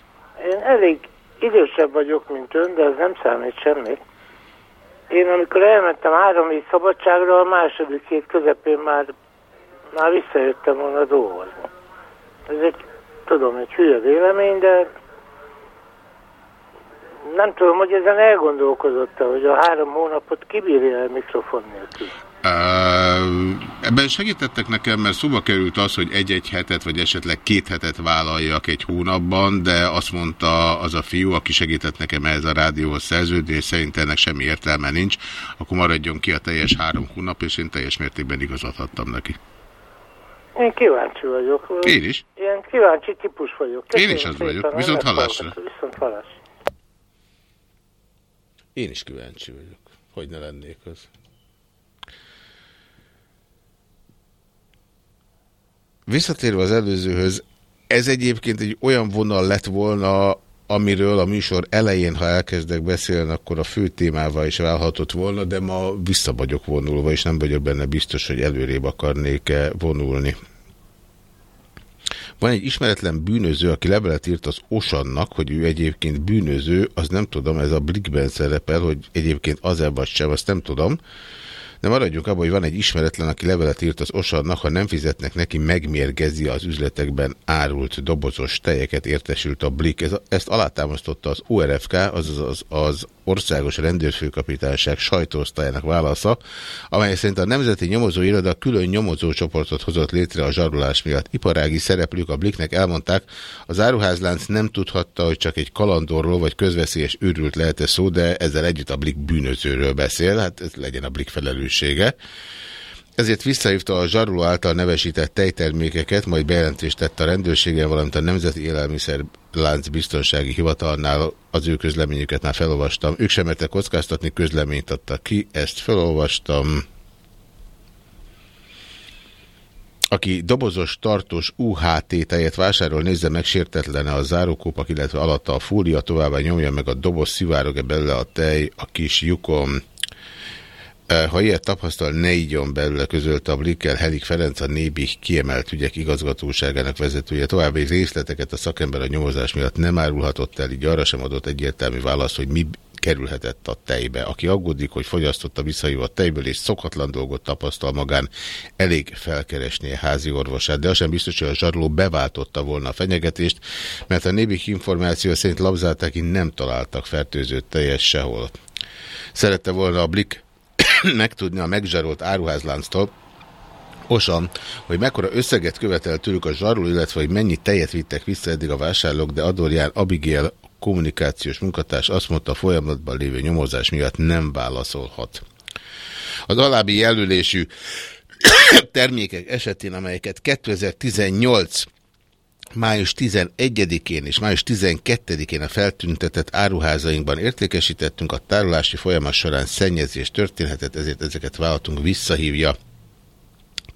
O: Én elég idősebb vagyok, mint ön, de ez nem számít semmit. Én amikor elmentem három év szabadságra, a második hét közepén már, már visszajöttem volna dolgozni. Ez egy, tudom, egy hülye vélemény, de nem tudom, hogy ezen elgondolkozott -e, hogy a három hónapot kibírja el mikrofon nélkül.
B: Uh, ebben segítettek nekem, mert szóba került az, hogy egy-egy hetet, vagy esetleg két hetet vállaljak egy hónapban, de azt mondta az a fiú, aki segített nekem ehhez a rádióhoz szerződni, és szerint ennek semmi értelme nincs, akkor maradjon ki a teljes három hónap, és én teljes mértékben igazadhattam neki.
O: Én kíváncsi vagyok.
B: Én is.
O: Ilyen kíváncsi típus vagyok.
B: Köszönöm én is az vagyok. Viszont hallásra.
O: Viszont hallásra.
B: Én is kíváncsi vagyok. Hogy ne lennék az. Visszatérve az előzőhöz, ez egyébként egy olyan vonal lett volna, amiről a műsor elején, ha elkezdek beszélni, akkor a fő témával is válhatott volna, de ma vissza vagyok vonulva, és nem vagyok benne biztos, hogy előrébb akarnék-e vonulni. Van egy ismeretlen bűnöző, aki levelet írt az Osannak, hogy ő egyébként bűnöző, az nem tudom, ez a Blikben szerepel, hogy egyébként az-e vagy sem, azt nem tudom. De maradjunk abban, hogy van egy ismeretlen, aki levelet írt az Osannak, ha nem fizetnek neki, megmérgezi az üzletekben árult dobozos tejeket, értesült a Blik. Ez, ezt alátámasztotta az ORFK, azaz az, az Országos Rendőrfőkapitányság sajtóosztályának válasza, amely szerint a Nemzeti Nyomozóiroda külön nyomozócsoportot hozott létre a zsarolás miatt. Iparági szereplők a Bliknek elmondták, az áruházlánc nem tudhatta, hogy csak egy kalandorról vagy közveszélyes őrült lehet -e szó, de ezzel együtt a Blik bűnözőről beszél, hát ez legyen a Blik felelőssége. Ezért visszahívta a zsaruló által nevesített tejtermékeket, majd bejelentést tett a rendőrségen, valamint a Nemzeti Élelmiszerlánc Biztonsági Hivatalnál az ő közleményüket már felolvastam. Ők sem mertek kockáztatni, közleményt adtak ki, ezt felolvastam. Aki dobozos, tartós UHT tejet vásárol, nézze meg sértetlen a zárókópak, illetve alatta a fólia, továbbá nyomja meg a doboz, szivárog-e belőle a tej a kis lyukon. Ha ilyet tapasztal, ne ígyon belőle közölte a Blikkel Helik Ferenc, a Nébi kiemelt ügyek igazgatóságának vezetője. További részleteket a szakember a nyomozás miatt nem árulhatott el, így arra sem adott egyértelmű választ, hogy mi kerülhetett a tejbe. Aki aggódik, hogy fogyasztotta visszahívott tejből, és szokatlan dolgot tapasztal magán, elég felkeresni a házi orvosát, de az sem biztos, hogy a zsarló beváltotta volna a fenyegetést, mert a Nébik információ szerint labzálták, nem találtak fertőzött teljes sehol. Szerette volna a Blik megtudni a megzsarolt áruházlánctól, Osan, hogy mekkora összeget követel tőlük a zsarul, illetve hogy mennyi tejet vittek vissza eddig a vásárlók, de Adorján Abigail kommunikációs munkatárs azt mondta, a folyamatban lévő nyomozás miatt nem válaszolhat. Az alábbi jelölésű termékek esetén, amelyeket 2018 május 11-én és május 12-én a feltüntetett áruházainkban értékesítettünk, a tárolási folyamat során szennyezés történhetett, ezért ezeket vállaltunk visszahívja.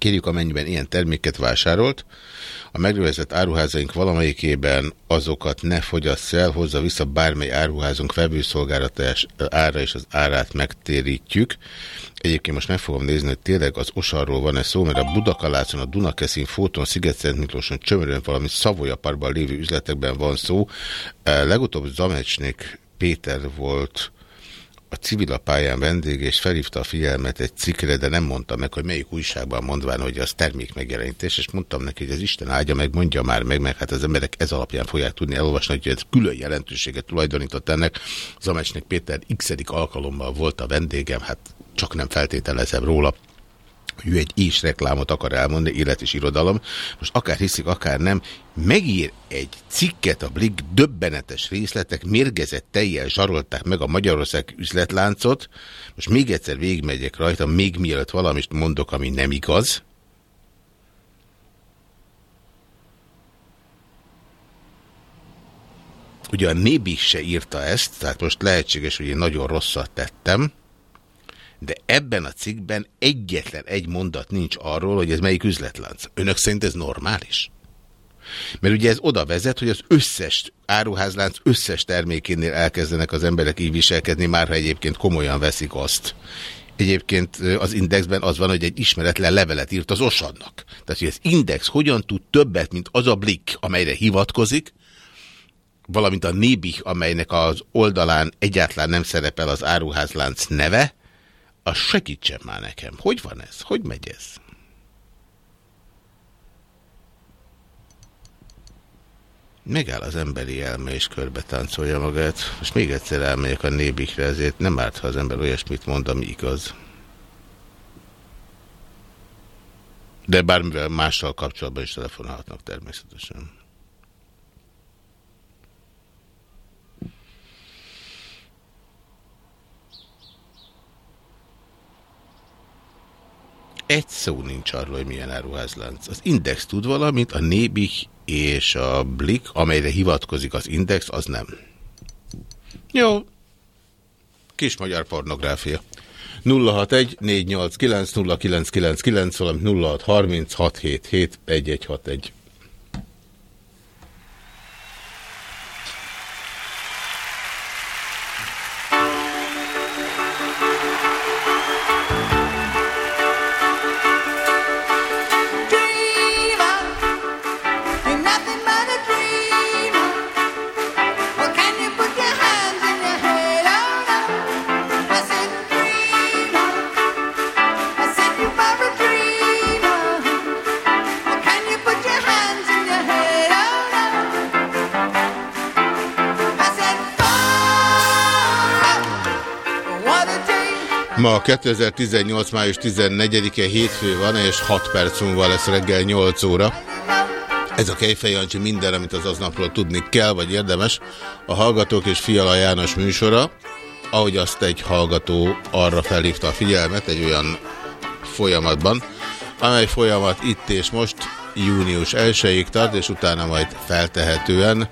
B: Kérjük, amennyiben ilyen terméket vásárolt, a megnevezett áruházaink valamelyikében azokat ne fogyasz el, hozza vissza bármely áruházunk felbőszolgálatás ára és az árát megtérítjük. Egyébként most meg fogom nézni, hogy tényleg az Osarról van-e szó, mert a Budakalácon, a Dunakeszin, Fóton, Sziget-Szent Miklóson, Csömörön, valami Szavoyaparban lévő üzletekben van szó. Legutóbb Zamecsnik Péter volt a civilapályán vendég, és felhívta a figyelmet egy cikkre, de nem mondta meg, hogy melyik újságban mondván, hogy az termék megjelenítés, és mondtam neki, hogy az Isten áldja meg, mondja már meg, meg hát az emberek ez alapján fogják tudni elolvasni, hogy ez külön jelentőséget tulajdonított ennek. Zamecsnik Péter x alkalommal volt a vendégem, hát csak nem feltételezem róla, hogy ő egy is reklámot akar elmondani, élet és irodalom. Most akár hiszik, akár nem, megír egy cikket a Blik döbbenetes részletek, mérgezett tejjel zsarolták meg a Magyarország üzletláncot. Most még egyszer végigmegyek rajta, még mielőtt valamit mondok, ami nem igaz. Ugye a Nébi se írta ezt, tehát most lehetséges, hogy én nagyon rosszat tettem de ebben a cikkben egyetlen egy mondat nincs arról, hogy ez melyik üzletlánc. Önök szerint ez normális? Mert ugye ez oda vezet, hogy az összes áruházlánc összes termékénél elkezdenek az emberek így viselkedni, már ha egyébként komolyan veszik azt. Egyébként az indexben az van, hogy egy ismeretlen levelet írt az osadnak. Tehát, hogy az index hogyan tud többet, mint az a blik, amelyre hivatkozik, valamint a Nébih, amelynek az oldalán egyáltalán nem szerepel az áruházlánc neve, az segítsen már nekem. Hogy van ez? Hogy megy ez? Megáll az emberi elme és körbe táncolja magát. Most még egyszer elmegyek a nébikre, ezért nem árt, ha az ember olyasmit mond, ami igaz. De bármivel mással kapcsolatban is telefonálhatnak természetesen. Egy szó nincs arról, hogy milyen áruházlánc. Az Index tud valamit, a Nébih és a Blik, amelyre hivatkozik az Index, az nem. Jó.
K: Kis magyar pornográfia. 061 489 0999, valamint 0630 Ma 2018. május 14-e hétfő van, és 6 perc múlva lesz reggel 8 óra. Ez a Kejfej Jancsi minden, amit az aznapról tudni kell, vagy érdemes. A Hallgatók és Fiala János műsora, ahogy azt egy hallgató arra felhívta a figyelmet egy olyan folyamatban, amely folyamat itt és most június 1-ig tart, és utána majd feltehetően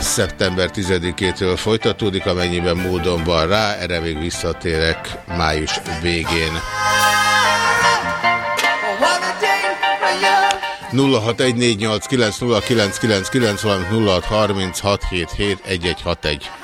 K: szeptember 10-től folytatódik, amennyiben módon van rá, erre még visszatérek május végén. 0614890999, valamint 0636771161.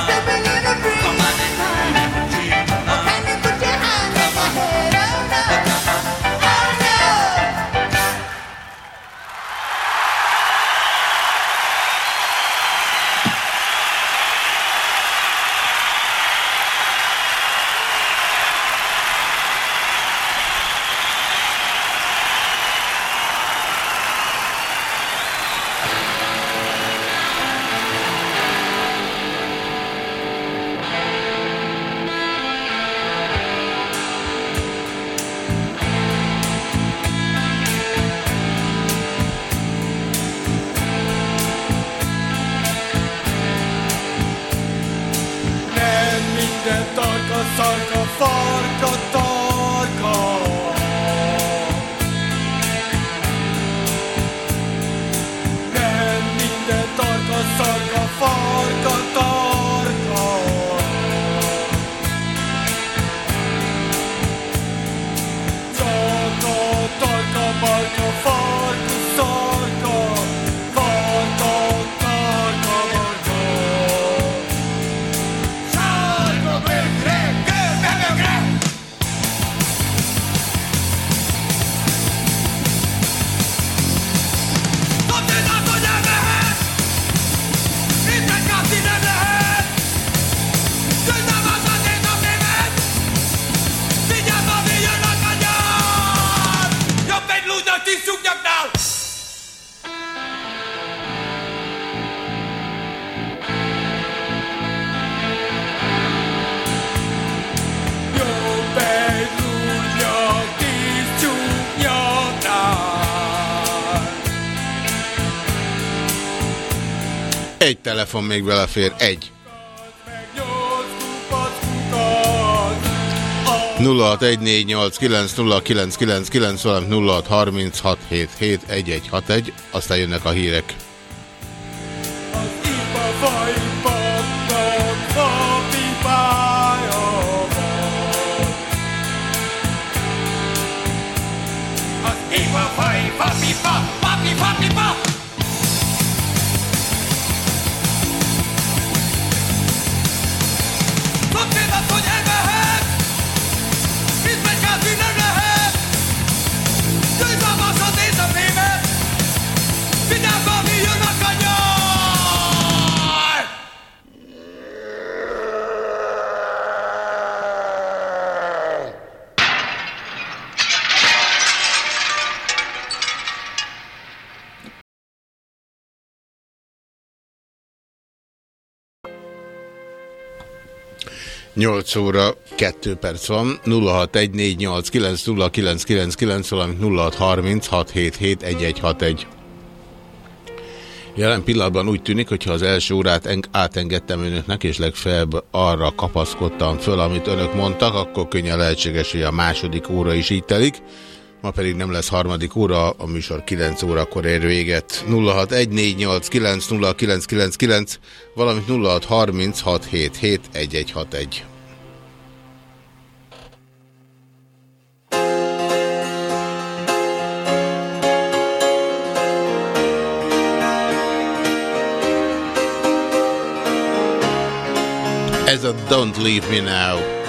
B: telefon még belefér, egy. 0614890999 valamint 0636771161, aztán jönnek a hírek. Nyolc óra, kettő perc van, 0614890999, valamint 0636771161. Jelen pillanatban úgy tűnik, hogyha az első órát átengedtem önöknek, és legfeljebb arra kapaszkodtam föl, amit önök mondtak, akkor könnyen lehetséges, hogy a második óra is így telik. Ma pedig nem lesz harmadik óra, a műsor 9 órakor ér véget. 0614890999, valamint 0636771161. A Don't Leave Me Now.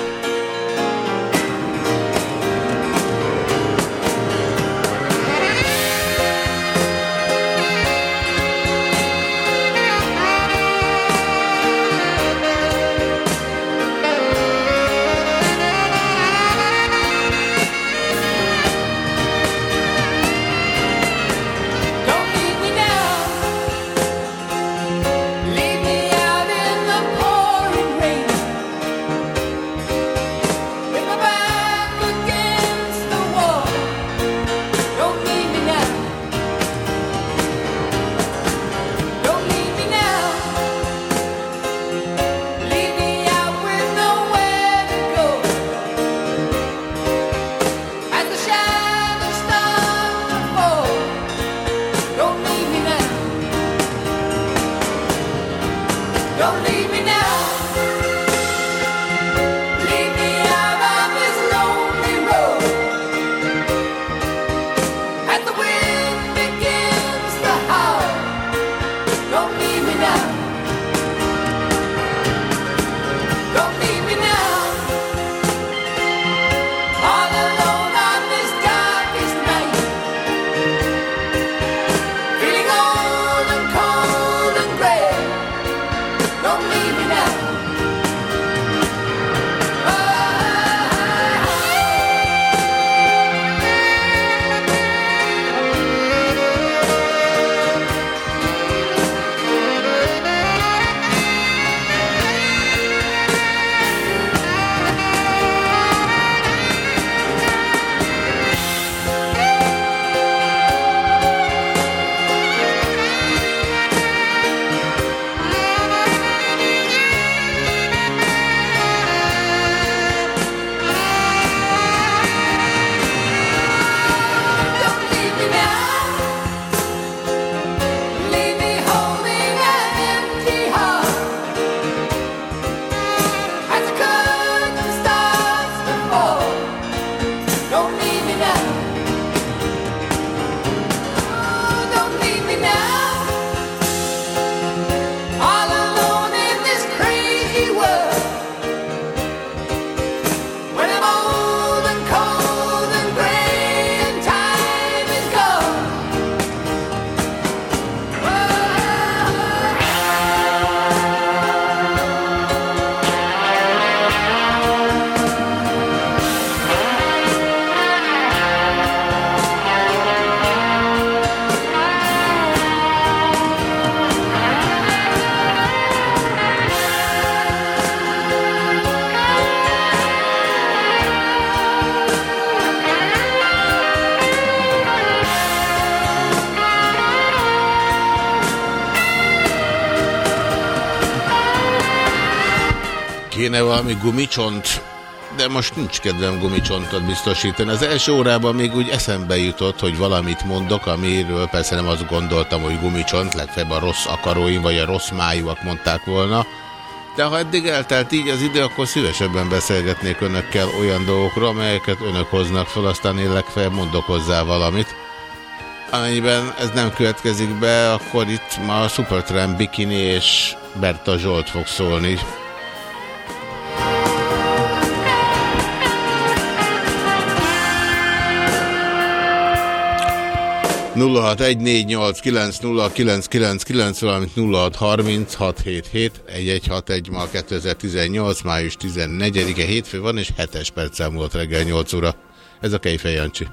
B: Kéne valami gumicsont, de most nincs kedvem gumicsontot biztosítani. Az első órában még úgy eszembe jutott, hogy valamit mondok, amiről persze nem azt gondoltam, hogy gumicsont, legfeljebb a rossz akaróim vagy a rossz májúak mondták volna. De ha eddig eltelt így az idő, akkor szívesebben beszélgetnék önökkel olyan dolgokról, amelyeket önök hoznak fel, aztán én legfeljebb mondok hozzá valamit. Amennyiben ez nem következik be, akkor itt ma a Supertramp Bikini és Berta Zsolt fog szólni. 0614890999, valamint 0636771161 ma 2018. május 14-e hétfő van, és 7-es perc számolt reggel 8 óra. Ez a Kejfej Jancsi.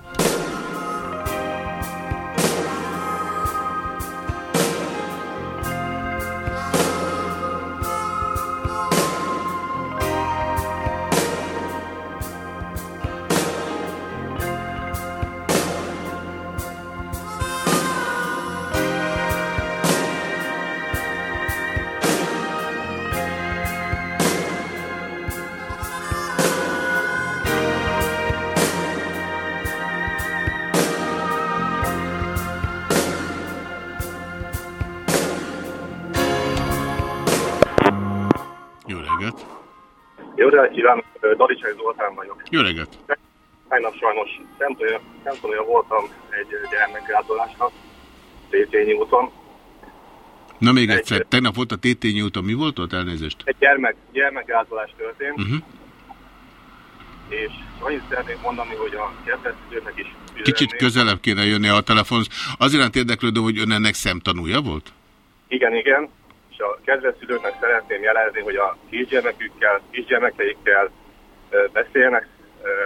B: Jó reggelt!
P: Tegnap sajnos szemtanúja voltam egy gyermekgátolásnak Tétényi úton.
B: Na még egyszer, tegnap volt a Tétényi úton, mi volt ott elnézést?
P: Egy gyermek, gyermekgátolás történt, uh
B: Mhm.
P: -huh. és annyit szeretnék mondani, hogy a kezdetszülőknek is
B: Kicsit közelebb kéne jönni a telefon. Az iránt érdeklődöm, hogy ön ennek szemtanúja volt?
P: Igen, igen, és a kezdetszülőknek szeretném jelezni, hogy a kisgyermekükkel, kisgyermekeikkel beszélnek,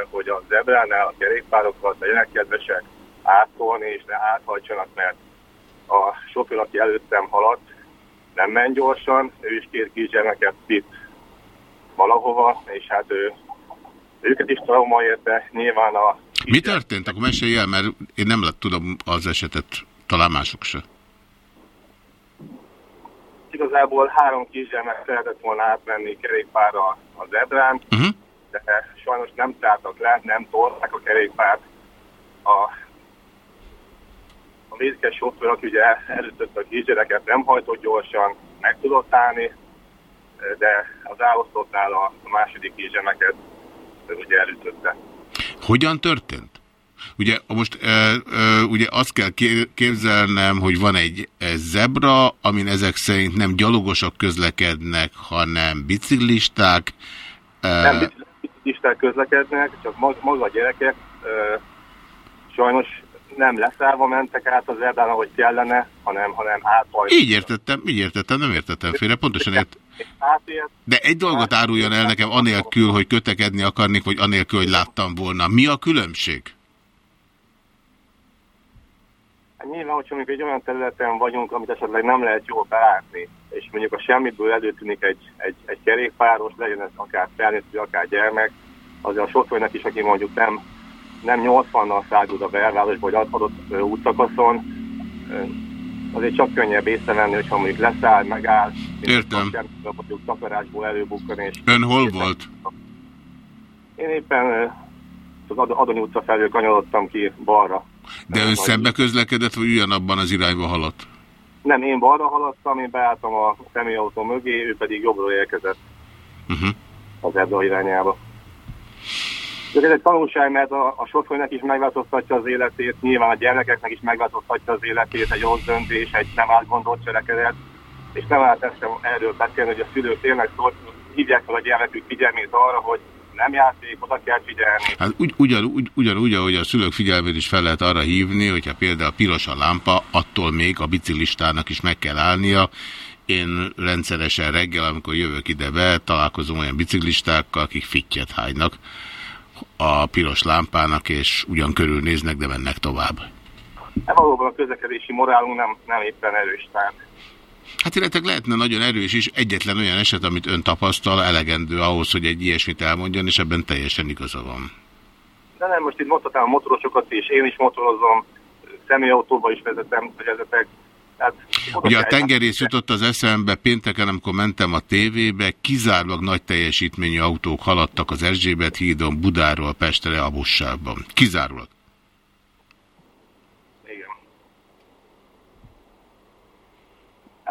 P: hogy a zebránál a kerékpárokat legyenek kedvesek átolni, és ne áthajtsanak, mert a sofőr, aki előttem haladt, nem ment gyorsan, ő is két kisgyermeket vitt valahova, és hát ő, őket is trauma érte, nyilván a
B: Mi történt? Akkor mesélj el, mert én nem lett tudom az esetet, talán mások se.
P: igazából három kisgyermek szeretett volna átmenni kerékpárra a zebrán,
B: uh -huh.
P: De sajnos nem szálltak le, nem tolták a kerékpárt. A, a védkes sofőr, aki ugye elütötte a kisgyereket, nem hajtott gyorsan, meg tudott állni, de az álosztottnál a második kisgyermeket ugye elütötte.
B: Hogyan történt? Ugye most e, e, ugye azt kell képzelnem, hogy van egy zebra, amin ezek szerint nem gyalogosok közlekednek, hanem biciklisták.
P: E... Nem biciklisták közlekednek, csak maga a gyerekek e, sajnos nem leszállva mentek át az erdán, ahogy kellene, hanem, hanem áthajtottak.
B: Így értettem, így értettem, nem értettem félre, pontosan ért. De egy dolgot áruljon el nekem anélkül, hogy kötekedni akarnék, vagy anélkül, hogy láttam volna. Mi a különbség?
P: Hát nyilván, hogyha mondjuk egy olyan területen vagyunk, amit esetleg nem lehet jól belátni, és mondjuk a semmiből előtűnik egy, egy, egy kerékpáros, legyen ez akár felnőtt, akár gyermek, azért a sofőrnek is, aki mondjuk nem, nem 80-nal száguld a belvárosba, vagy adott útszakaszon, azért csak könnyebb észrevenni, hogyha mondjuk leszáll, megáll.
B: Értem.
P: Mondjuk takarásból előbukkan. És
B: Ön hol volt?
P: Én éppen az Adony utca felől kanyarodtam ki balra.
B: De ön szembe közlekedett, vagy ugyanabban az irányba haladt?
P: Nem, én balra haladtam, én beálltam a személyautó mögé, ő pedig jobbra érkezett
B: uh -huh.
P: az Erdő irányába. De ez egy tanulság, mert a, a sofőrnek is megváltoztatja az életét, nyilván a gyermekeknek is megváltoztatja az életét, egy rossz döntés, egy nem átgondolt cselekedet, és nem áteszem erről beszélni, hogy a szülők tényleg szólt, hívják fel a gyermekük figyelmét arra, hogy nem játék, oda kell figyelni.
B: Hát ugy, ugyan, ugy, ugyanúgy, ahogy a szülők figyelmét is fel lehet arra hívni, hogyha például piros a lámpa, attól még a biciklistának is meg kell állnia. Én rendszeresen reggel, amikor jövök ide be, találkozom olyan biciklistákkal, akik fittyet hánynak a piros lámpának, és ugyan körülnéznek, de mennek tovább.
P: E valóban a közlekedési morálunk nem, nem éppen erős, tehát
B: Hát illetve lehetne nagyon erős is, egyetlen olyan eset, amit ön tapasztal, elegendő ahhoz, hogy egy ilyesmit elmondjon, és ebben teljesen igaza van.
P: De nem, most itt mondhatnám a motorosokat is, én is motorozom, személyautóba is vezetem, vezetek, Tehát,
B: Ugye a tengerész jutott az eszembe pénteken, amikor mentem a tévébe, kizárólag nagy teljesítményű autók haladtak az Erzsébet hídon, Budáról Pestre, a buszsában. Kizárólag.
P: Igen.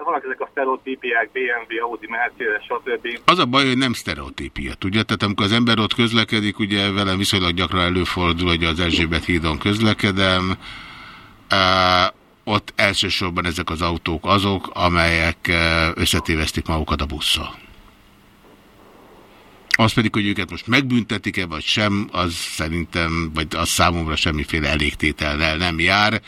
P: Hát vannak ezek a sztereotípiák, BMW, Audi, Mercedes, stb.
B: Az a baj, hogy nem sztereotípia, tudja? Tehát amikor az ember ott közlekedik, ugye velem viszonylag gyakran előfordul, hogy az Erzsébet hídon közlekedem, uh, ott elsősorban ezek az autók azok, amelyek összetévesztik magukat a busszal. Az pedig, hogy őket most megbüntetik-e, vagy sem, az szerintem, vagy az számomra semmiféle elégtételnel nem jár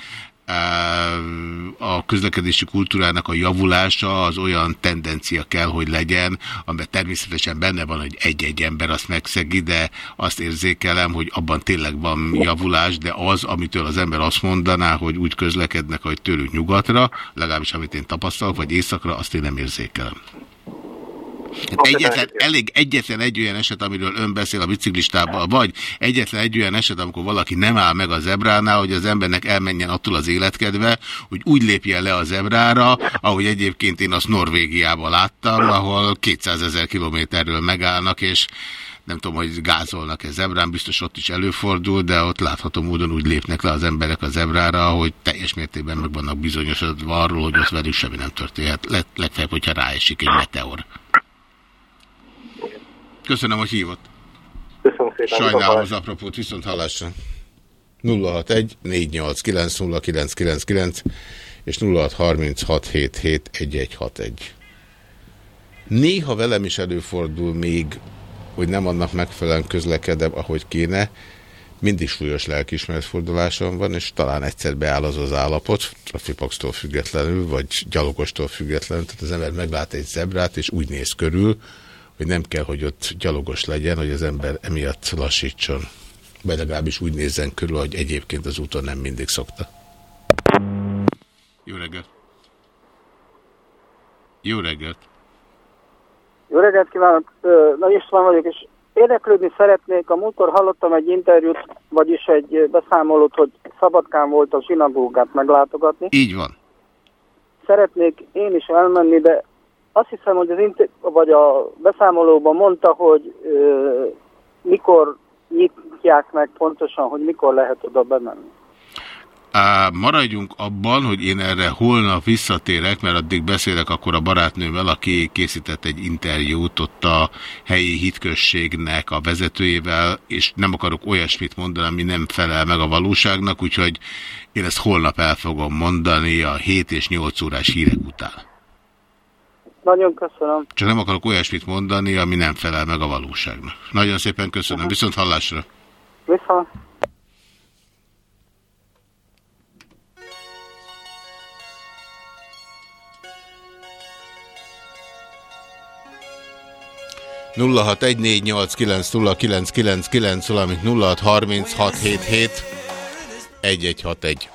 B: a közlekedési kultúrának a javulása az olyan tendencia kell, hogy legyen, amiben természetesen benne van, hogy egy-egy ember azt megszegi, de azt érzékelem, hogy abban tényleg van javulás, de az, amitől az ember azt mondaná, hogy úgy közlekednek, hogy tőlük nyugatra, legalábbis amit én tapasztalok, vagy éjszakra, azt én nem érzékelem. Hát egyetlen, elég egyetlen egy olyan eset, amiről ön beszél a biciklistával, vagy egyetlen egy olyan eset, amikor valaki nem áll meg a zebránál, hogy az embernek elmenjen attól az életkedve, hogy úgy lépjen le a zebrára, ahogy egyébként én azt Norvégiában láttam, ahol 200 ezer kilométerről megállnak, és nem tudom, hogy gázolnak-e zebrán, biztos ott is előfordul, de ott látható módon úgy lépnek le az emberek a zebrára, hogy teljes mértékben meg vannak bizonyosodva arról, hogy ott velük semmi nem történhet. Legfeljebb, hogyha ráesik egy meteor. Köszönöm, hogy hívott.
P: Köszönöm szépen.
B: Sajnálom az apropót, viszont hallásra. 061 489 és 0636771161. Néha velem is előfordul még, hogy nem annak megfelelően közlekedem, ahogy kéne, mindig súlyos lelkismeretfordulásom van, és talán egyszer beáll az az állapot, trafipaxtól függetlenül, vagy gyalogostól függetlenül, tehát az ember meglát egy zebrát, és úgy néz körül, hogy nem kell, hogy ott gyalogos legyen, hogy az ember emiatt lassítson. Vagy legalábbis úgy nézzen körül, hogy egyébként az úton nem mindig szokta. Jó reggelt! Jó reggelt!
Q: Jó reggelt kívánok! Nagy István vagyok, és érdeklődni szeretnék. A múltkor hallottam egy interjút, vagyis egy beszámolót, hogy Szabadkán volt a zsinagógát meglátogatni.
B: Így van.
Q: Szeretnék én is elmenni, de azt hiszem, hogy az inter vagy a beszámolóban mondta, hogy ö, mikor nyitják meg pontosan, hogy mikor lehet oda bemenni.
B: Á, maradjunk abban, hogy én erre holnap visszatérek, mert addig beszélek akkor a barátnővel, aki készített egy interjút ott a helyi hitközségnek a vezetőjével, és nem akarok olyasmit mondani, ami nem felel meg a valóságnak, úgyhogy én ezt holnap el fogom mondani a 7 és 8 órás hírek után.
Q: Nagyon köszönöm.
B: Csak nem akarok olyasmit mondani, ami nem felel meg a valóságnak. Nagyon szépen köszönöm. Uh -huh. Viszont hallásra.
Q: Viszont.
B: nulla hat egy négy nyolc kilenc nulla kilenc kilenc kilenc valamint nulla hat harminc hat hét hét egy egy hat egy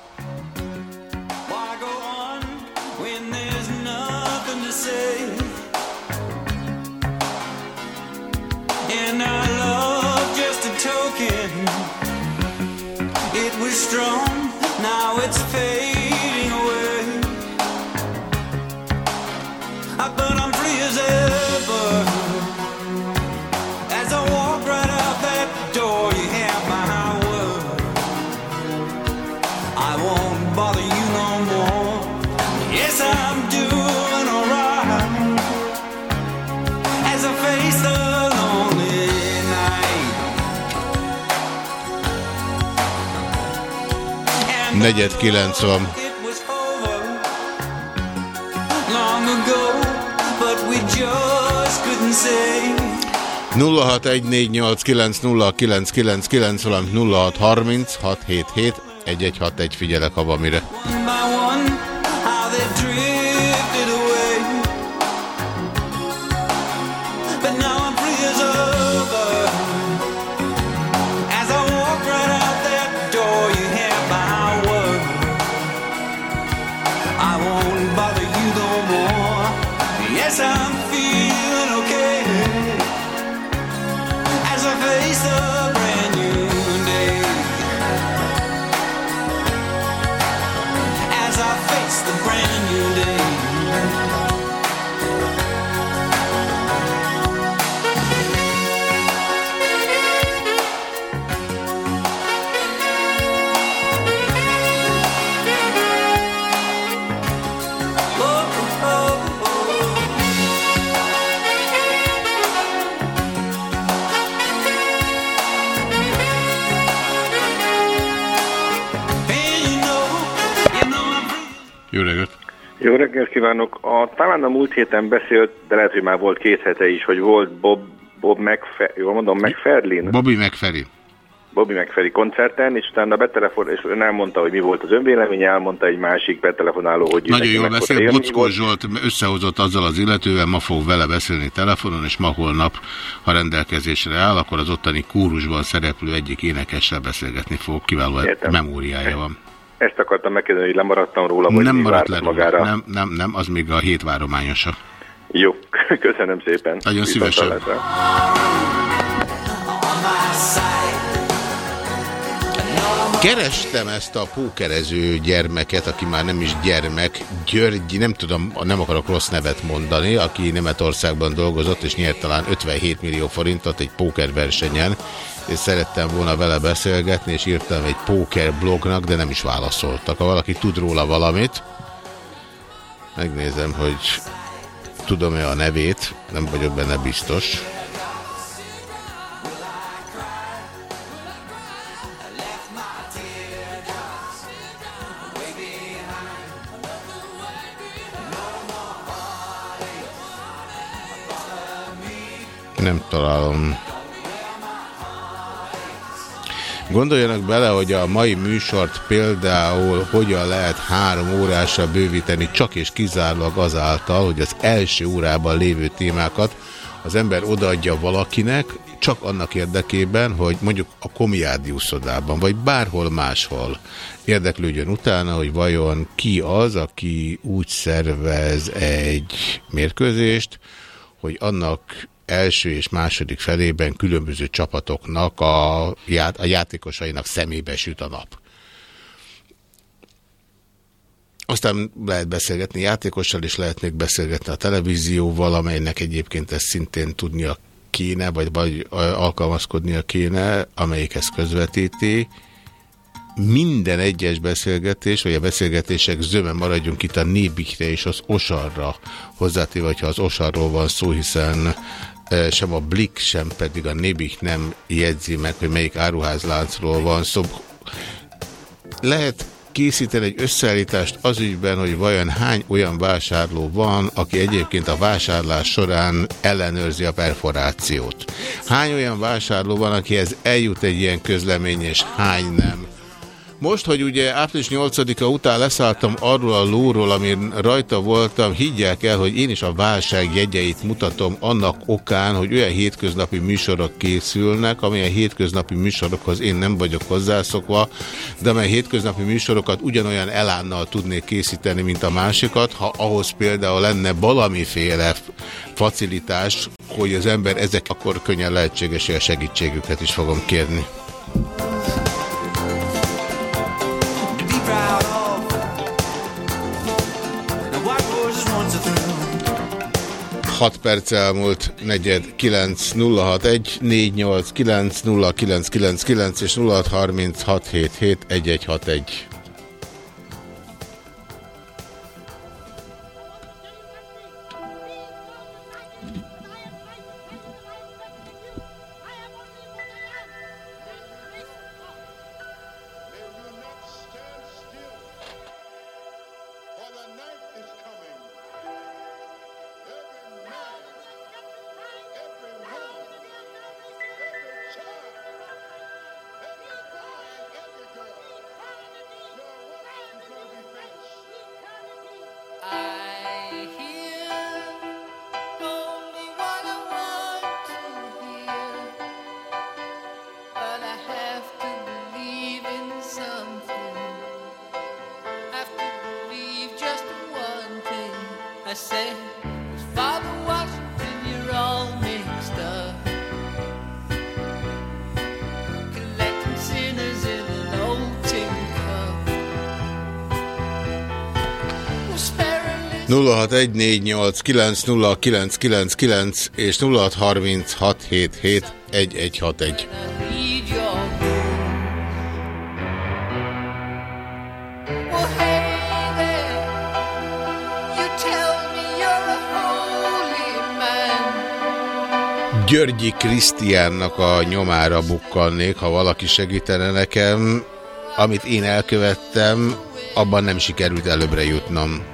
B: Negyed kilenc van. Long ago, but we just couldn't say. 0614890999, valamint 0636771161 figyelek, ha van mire.
H: One by one, how
P: Jó reggelt kívánok! A, talán a múlt héten beszélt, de lehet, hogy már volt két hete is, hogy volt Bob, Bob McFer, jól mondom, McFerlin?
B: Bobby McFerrin.
P: Bobby McFerry koncerten, és utána betelefon, és ön elmondta, hogy mi volt az önvéleménye, elmondta egy másik betelefonáló, hogy...
B: Nagyon jól beszél, Bockó Zsolt összehozott azzal az illetővel, ma fog vele beszélni telefonon, és ma holnap, ha rendelkezésre áll, akkor az ottani kórusban szereplő egyik énekessel beszélgetni fog, kiváló Értem. memóriája van.
P: Ezt akartam megkérdezni, hogy lemaradtam róla, vagy
B: nem maradt le
P: magára.
B: Nem, nem, nem, az még a hét várományosa.
P: Jó, köszönöm szépen.
B: Nagyon szívesen. Kerestem ezt a pókerező gyermeket, aki már nem is gyermek, György, nem tudom, nem akarok rossz nevet mondani, aki Németországban dolgozott, és nyert talán 57 millió forintot egy pókerversenyen, és szerettem volna vele beszélgetni, és írtam egy póker blognak, de nem is válaszoltak. Ha valaki tud róla valamit, megnézem, hogy tudom-e a nevét, nem vagyok benne biztos. Nem találom. Gondoljanak bele, hogy a mai műsort például hogyan lehet három órásra bővíteni, csak és kizárólag azáltal, hogy az első órában lévő témákat az ember odaadja valakinek, csak annak érdekében, hogy mondjuk a komiádiuszodában, vagy bárhol máshol érdeklődjön utána, hogy vajon ki az, aki úgy szervez egy mérkőzést, hogy annak első és második felében különböző csapatoknak a, a játékosainak szemébe süt a nap. Aztán lehet beszélgetni játékossal, és lehet még beszélgetni a televízióval, amelynek egyébként ezt szintén tudnia kéne, vagy, vagy alkalmazkodnia kéne, amelyik ezt közvetíti minden egyes beszélgetés, vagy a beszélgetések zöme maradjunk itt a Nébikre és az Osarra hozzátéve, hogyha az Osarról van szó, hiszen sem a Blik, sem pedig a Nébik nem jegyzi meg, hogy melyik áruházláncról van szó. Lehet készíteni egy összeállítást az ügyben, hogy vajon hány olyan vásárló van, aki egyébként a vásárlás során ellenőrzi a perforációt. Hány olyan vásárló van, akihez eljut egy ilyen közlemény, és hány nem. Most, hogy ugye április 8-a után leszálltam arról a lóról, amin rajta voltam, higgyák el, hogy én is a válság jegyeit mutatom annak okán, hogy olyan hétköznapi műsorok készülnek, amilyen hétköznapi műsorokhoz én nem vagyok hozzászokva, de amely hétköznapi műsorokat ugyanolyan elánnal tudnék készíteni, mint a másikat, ha ahhoz például lenne valamiféle facilitás, hogy az ember ezek akkor könnyen lehetséges, a segítségüket is fogom kérni. 6 perc elmúlt, negyed 9 061 489 0999 és 063677 0614890999 és 0636771161. Györgyi Krisztiánnak a nyomára bukkannék, ha valaki segítene nekem. Amit én elkövettem, abban nem sikerült előbbre jutnom.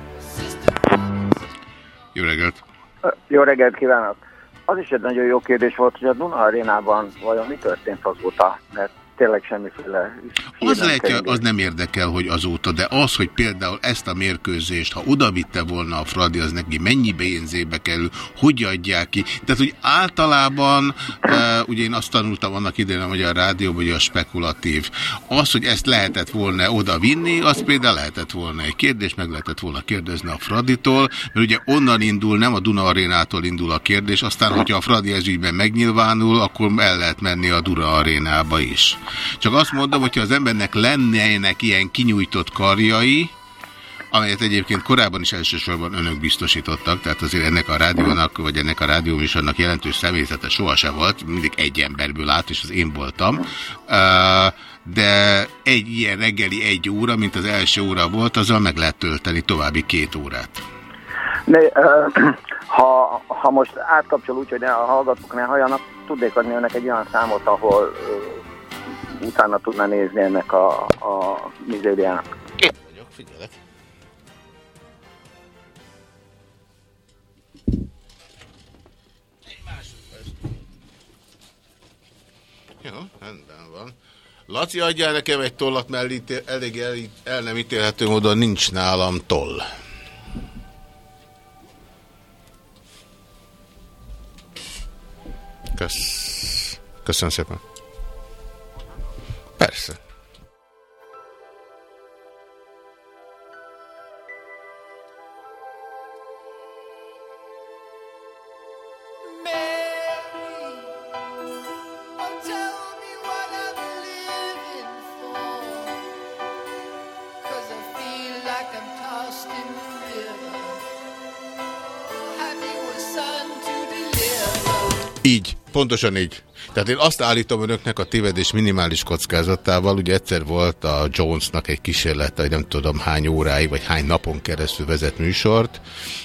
B: Jó reggelt
R: kívánok! Az is egy nagyon jó kérdés volt, hogy a Duna arénában vajon mi történt azóta, mert tényleg semmiféle...
B: Az lehet, az nem érdekel, hogy azóta, de az, hogy például ezt a mérkőzést, ha oda vitte volna a Fradi, az neki mennyi pénzébe kerül, hogy adják ki. Tehát, hogy általában, e, ugye én azt tanultam annak idején, hogy a rádió, vagy a spekulatív. Az, hogy ezt lehetett volna oda vinni, az például lehetett volna egy kérdés, meg lehetett volna kérdezni a Fraditól, mert ugye onnan indul, nem a Duna arénától indul a kérdés, aztán, hogyha a Fradi ezügyben megnyilvánul, akkor el lehet menni a Duna arénába is. Csak azt mondom, hogyha az embernek lennének ilyen kinyújtott karjai, amelyet egyébként korábban is elsősorban önök biztosítottak, tehát azért ennek a rádiónak, vagy ennek a rádióműsornak jelentős személyzete sohasem volt, mindig egy emberből állt, és az én voltam. De egy ilyen reggeli egy óra, mint az első óra volt, azzal meg lehet tölteni további két órát.
R: Ne, ha, ha most átkapcsol úgy, hogy ne, a hallgatók ne halljanak, tudnék adni önnek egy olyan számot, ahol utána tudna nézni ennek a, a mizériának.
B: Én vagyok, figyelek. Jó, rendben van. Laci, adjál nekem egy tollat, mert elég, elég el, el nem ítélhető módon nincs nálam toll. Kösz. Köszönöm szépen. Persze. Így, pontosan így. Tehát én azt állítom önöknek a tévedés minimális kockázatával, ugye egyszer volt a Jonesnak egy kísérlete, hogy nem tudom hány óráig, vagy hány napon keresztül vezet műsort,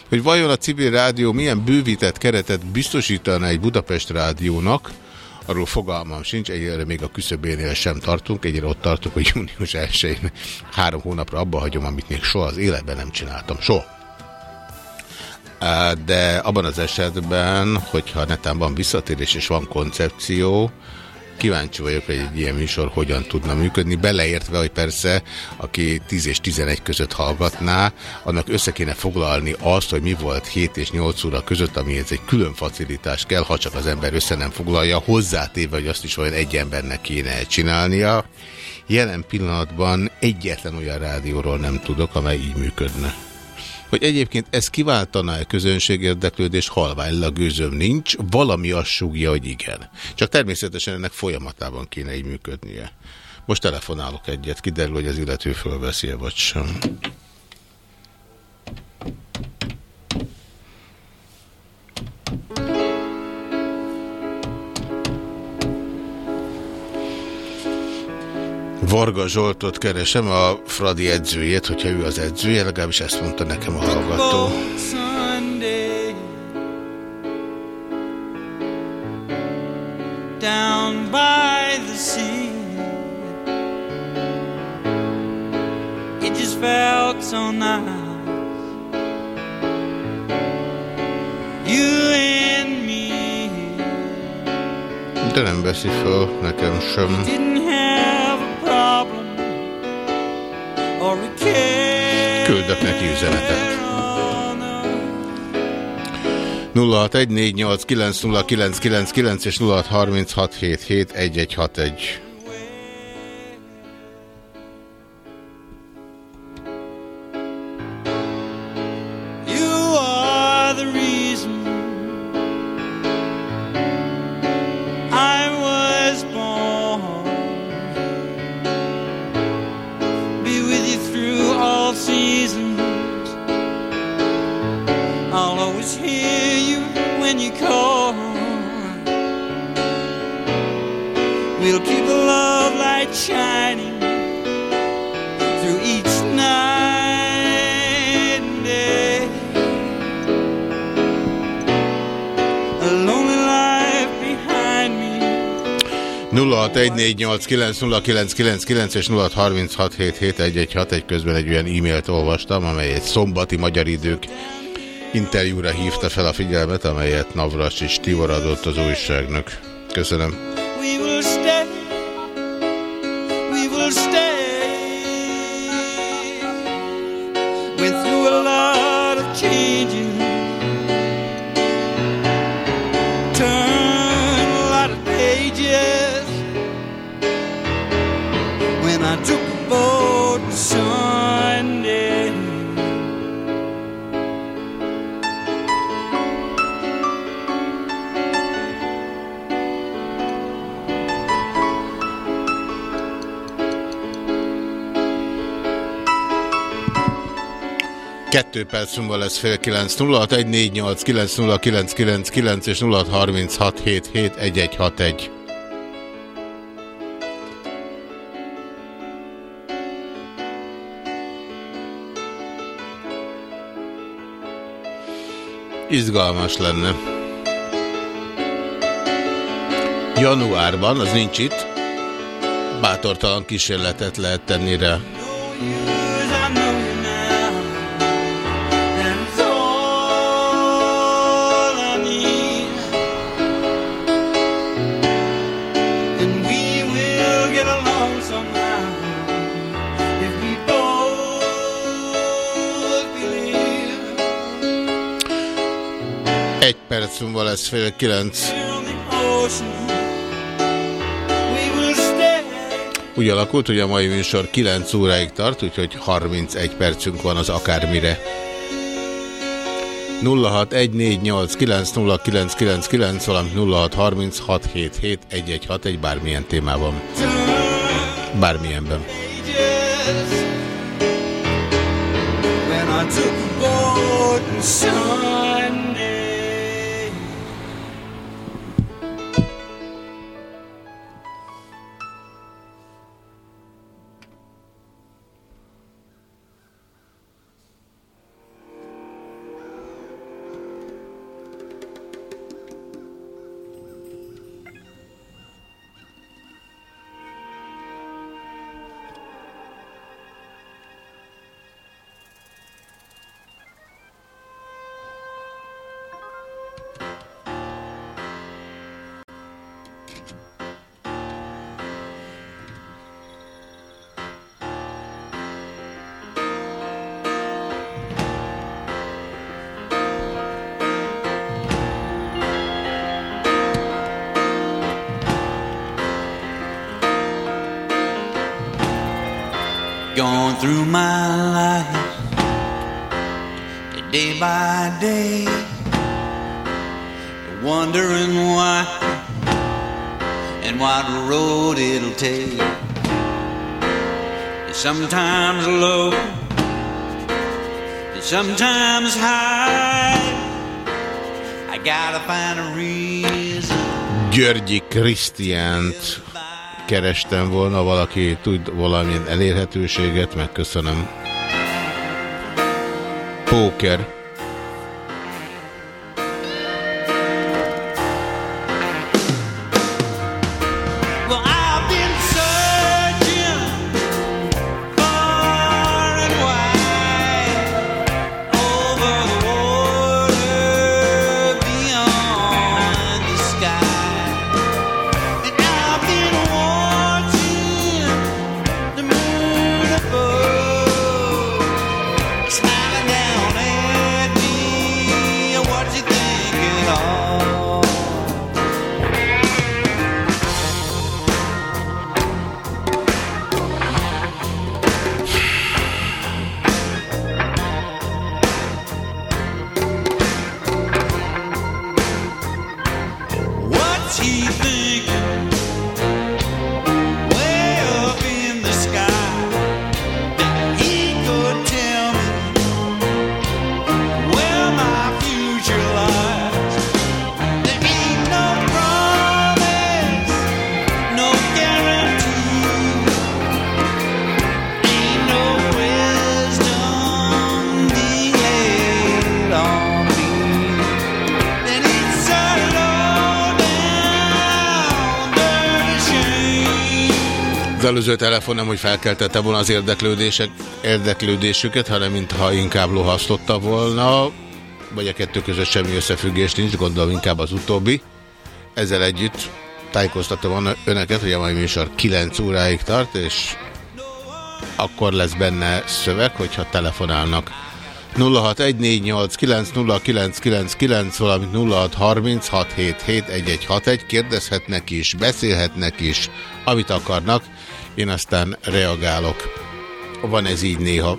B: hogy vajon a civil rádió milyen bővített keretet biztosítana egy Budapest rádiónak, arról fogalmam sincs, egyre még a küszöbénél sem tartunk, egyre ott tartunk, hogy június 1 három hónapra abba hagyom, amit még soha az életben nem csináltam. Soha de abban az esetben, hogyha netán van visszatérés és van koncepció, kíváncsi vagyok, hogy egy ilyen műsor hogyan tudna működni, beleértve, hogy persze, aki 10 és 11 között hallgatná, annak össze kéne foglalni azt, hogy mi volt 7 és 8 óra között, ami ez egy külön facilitás kell, ha csak az ember össze nem foglalja, hozzátéve, hogy azt is olyan egy embernek kéne csinálnia. Jelen pillanatban egyetlen olyan rádióról nem tudok, amely így működne. Hogy egyébként ez kiváltaná-e közönségérdeklődés, halványlag gőzöm nincs, valami azt súgja, hogy igen. Csak természetesen ennek folyamatában kéne így működnie. Most telefonálok egyet, kiderül, hogy az illető fölveszi-e vagy sem. Varga Zsoltot keresem, a Fradi edzőjét, hogyha ő az edzője, legalábbis ezt mondta nekem a hallgató. Down by the sea It just felt so nice De nem veszi föl, nekem sem. Küldök neki üzenetet. 0614890999 és 0636771161. 0614890999 és 0636771161 közben egy olyan e-mailt olvastam, amely egy szombati magyar idők interjúra hívta fel a figyelmet, amelyet Navras és Tivor adott az újságnak. Köszönöm.
H: We will
B: Kettő perc múlva lesz fél kilenc, 0614890999 és 0636771161. Izgalmas lenne. Januárban, az nincs itt, bátortalan kísérletet lehet tenni rá. perc múlva lesz fél kilenc. Úgy alakult, hogy a mai műsor 9 óráig tart, úgyhogy 31 percünk van az akármire. 0614890999, valamint 0636771161 bármilyen témában. Bármilyenben.
H: When I took
M: board and sometimes low, and sometimes high. I gotta find a reason.
B: Györgyi Krisztiánt kerestem volna, valaki tud valamilyen elérhetőséget, megköszönöm. Póker. előző telefon nem, hogy felkeltette volna az érdeklődések, érdeklődésüket, hanem mintha inkább lohasztotta volna, vagy a kettő között semmi összefüggés nincs, gondolom inkább az utóbbi. Ezzel együtt tájékoztatom önöket, hogy a mai műsor 9 óráig tart, és akkor lesz benne szöveg, hogyha telefonálnak. 0614890999, valamint 0636771161, kérdezhetnek is, beszélhetnek is, amit akarnak, én aztán reagálok. Van ez így néha.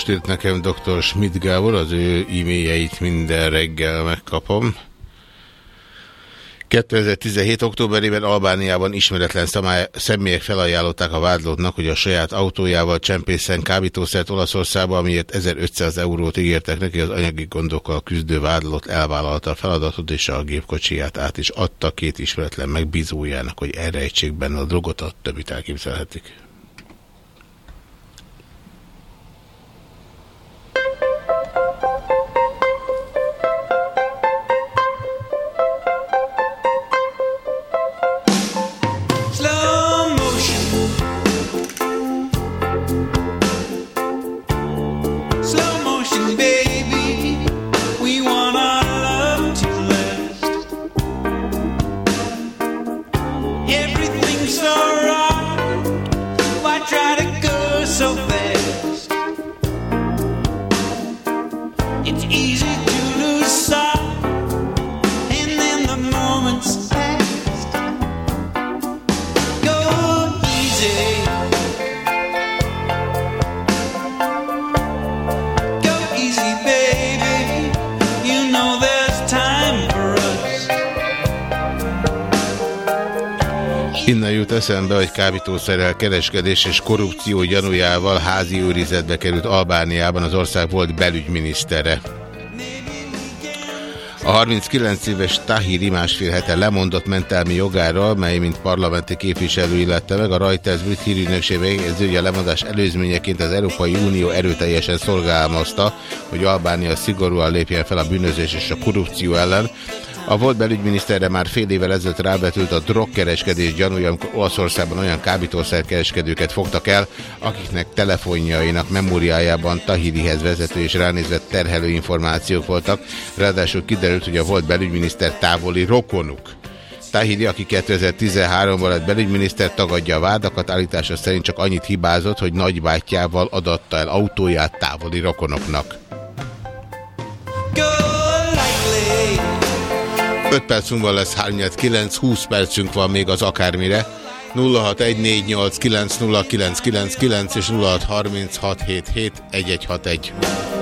B: Most írt nekem dr. Schmidt Gábor, az ő e-mailjeit minden reggel megkapom. 2017. októberében Albániában ismeretlen személyek felajánlották a vádlottnak, hogy a saját autójával csempészen kábítószert Olaszországba, amiért 1500 eurót ígértek neki, az anyagi gondokkal küzdő vádlott elvállalta a feladatot, és a gépkocsiját át is adta két ismeretlen megbízójának, hogy elrejtsék benne a drogot, a többit elképzelhetik. Eszembe, hogy kábítószerrel kereskedés és korrupció gyanújával házi őrizetbe került Albániában az ország volt belügyminisztere. A 39 éves Tahiri másfél hete lemondott mentelmi jogáról, mely mint parlamenti képviselő illette meg. A Reuters brit hírügynökség megjegyző, hogy a lemondás előzményeként az Európai Unió erőteljesen szorgalmazta, hogy Albánia szigorúan lépjen fel a bűnözés és a korrupció ellen, a volt belügyminiszterre már fél évvel ezelőtt rábetült a drogkereskedés gyanúja, amikor Olaszországban olyan kábítószerkereskedőket fogtak el, akiknek telefonjainak memóriájában Tahirihez vezető és ránézett terhelő információk voltak. Ráadásul kiderült, hogy a volt belügyminiszter távoli rokonuk. Tahiri, aki 2013-ban lett belügyminiszter, tagadja a vádakat, állítása szerint csak annyit hibázott, hogy nagybátyjával adatta el autóját távoli rokonoknak. 5 perc múlva lesz 39, 20 percünk van még az akármire. 0614890999 és 0636771161.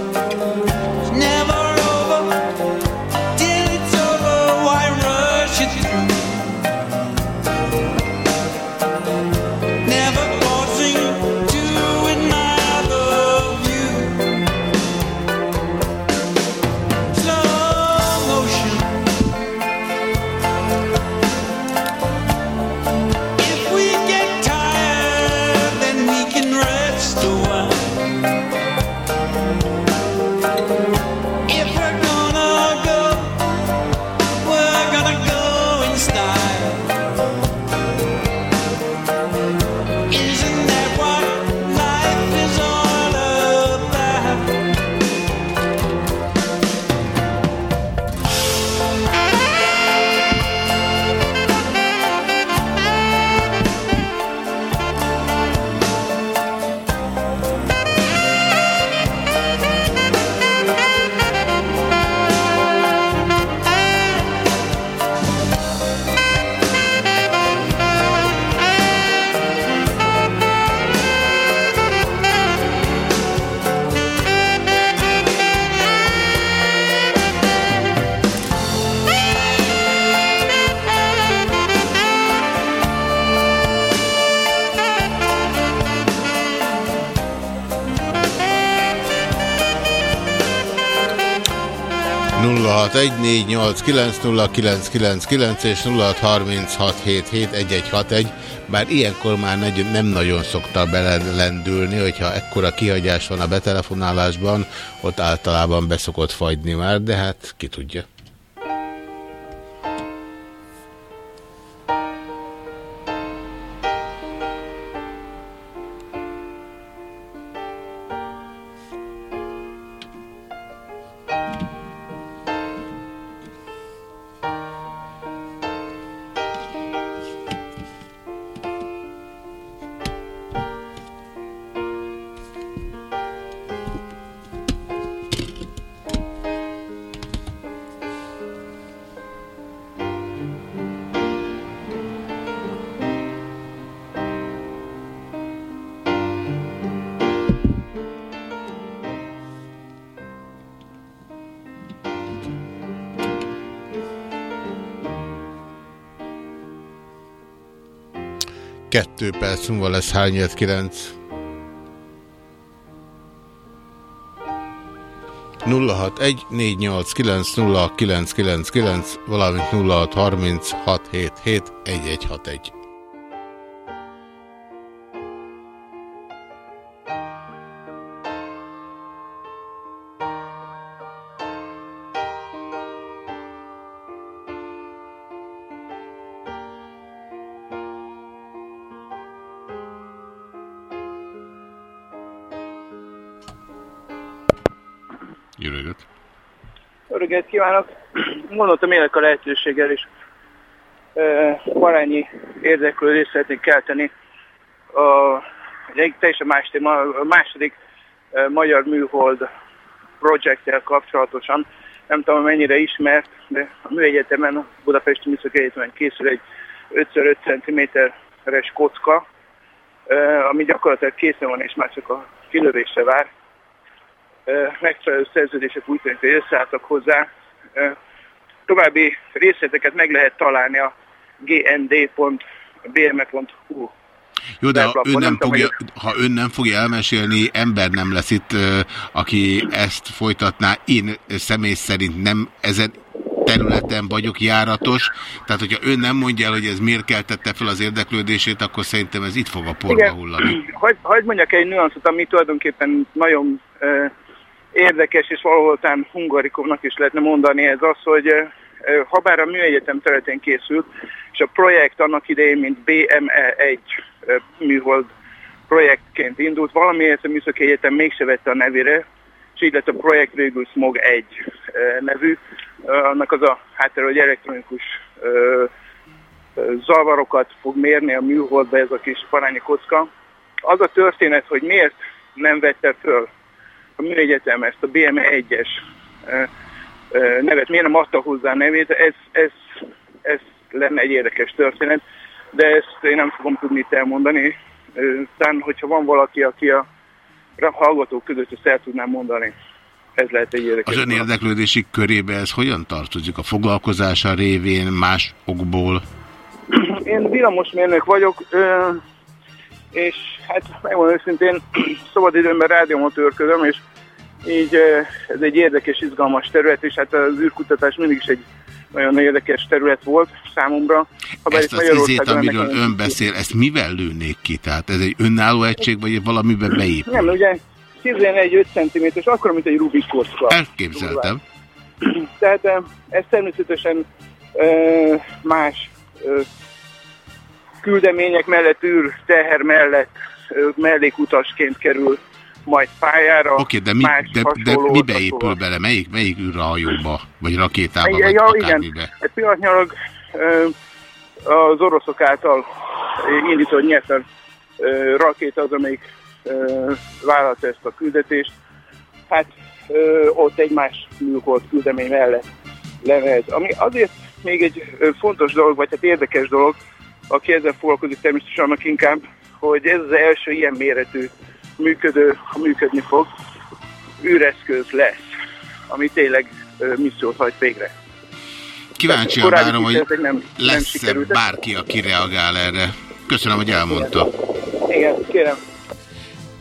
B: és 0636771161, bár ilyenkor már nem nagyon szokta belendülni, hogyha ekkora kihagyás van a betelefonálásban, ott általában beszokott fagyni már, de hát ki tudja. Kettő perc múlva lesz hányért kilenc. 061 489 valamint 0630
S: Gondoltam élek a lehetőséggel, és parányi érdeklődést szeretnék kelteni. A, egy teljesen más téma, a második magyar műhold projekttel kapcsolatosan. Nem tudom, mennyire ismert, de a műegyetemen, a Budapesti Műszaki Egyetemen készül egy 5x5 cm-es kocka, ami gyakorlatilag készen van, és már csak a kilövésre vár megfelelő szerződések úgy tűnik, hogy összeálltak hozzá. További részleteket meg lehet találni a gnd.bme.hu
B: jó, de ha ön, nem fogja, ha ön nem fogja elmesélni, ember nem lesz itt, aki ezt folytatná. Én személy szerint nem ezen területen vagyok járatos, tehát hogyha ön nem mondja el, hogy ez miért keltette fel az érdeklődését, akkor szerintem ez itt fog a porba hullani.
S: Hagy mondjak egy nüanszot, ami tulajdonképpen nagyon érdekes, és valahol talán hungarikovnak is lehetne mondani ez az, hogy ha bár a műegyetem területén készült, és a projekt annak idején, mint BME1 műhold projektként indult, valamiért a Műszaki Egyetem mégse vette a nevére, és így lett a projekt végül Smog 1 nevű. Annak az a háttér, hogy elektronikus zavarokat fog mérni a műholdba ez a kis parányi kocka. Az a történet, hogy miért nem vette föl a műegyetem ezt a BME 1-es nevet, miért nem adta hozzá a nevét, ez, ez, ez lenne egy érdekes történet, de ezt én nem fogom tudni itt elmondani. Talán, hogyha van valaki, aki a hallgatók között ezt el tudnám mondani. Ez lehet egy érdekes.
B: Az ön érdeklődési körébe ez hogyan tartozik? A foglalkozása révén más okból?
S: Én villamosmérnök vagyok, és hát megmondom őszintén, szabad időmben rádiómotőrködöm, és így ez egy érdekes, izgalmas terület, és hát az űrkutatás mindig is egy nagyon érdekes terület volt számomra.
B: Ha ezt az izét, amiről ön beszél, ezt mivel lőnék ki? Tehát ez egy önálló egység, vagy valamiben beépül?
S: Nem, ugye 11-5 cm, és akkor, mint egy Rubik kocka.
B: Elképzeltem.
S: Tehát ez természetesen más küldemények mellett, űr teher mellett mellékutasként kerül majd pályára.
B: Oké, okay, de, mi, de, de mibe épül bele? Melyik, melyik űrhajóba? Vagy rakétába?
S: Ja,
B: vagy
S: ja igen. Egy pillanatnyilag az oroszok által indított nyerten rakéta az, amelyik vállalta ezt a küldetést. Hát ott egy más műhold küldemény mellett lemehet. Ami azért még egy fontos dolog, vagy hát érdekes dolog, aki ezzel foglalkozik természetesen annak inkább, hogy ez az első ilyen méretű működő, ha működni fog, űreszköz lesz, ami tényleg missziót hajt végre.
B: Kíváncsian várom, hogy lesz-e bárki, aki reagál erre. Köszönöm, hogy elmondta.
S: Igen, kérem.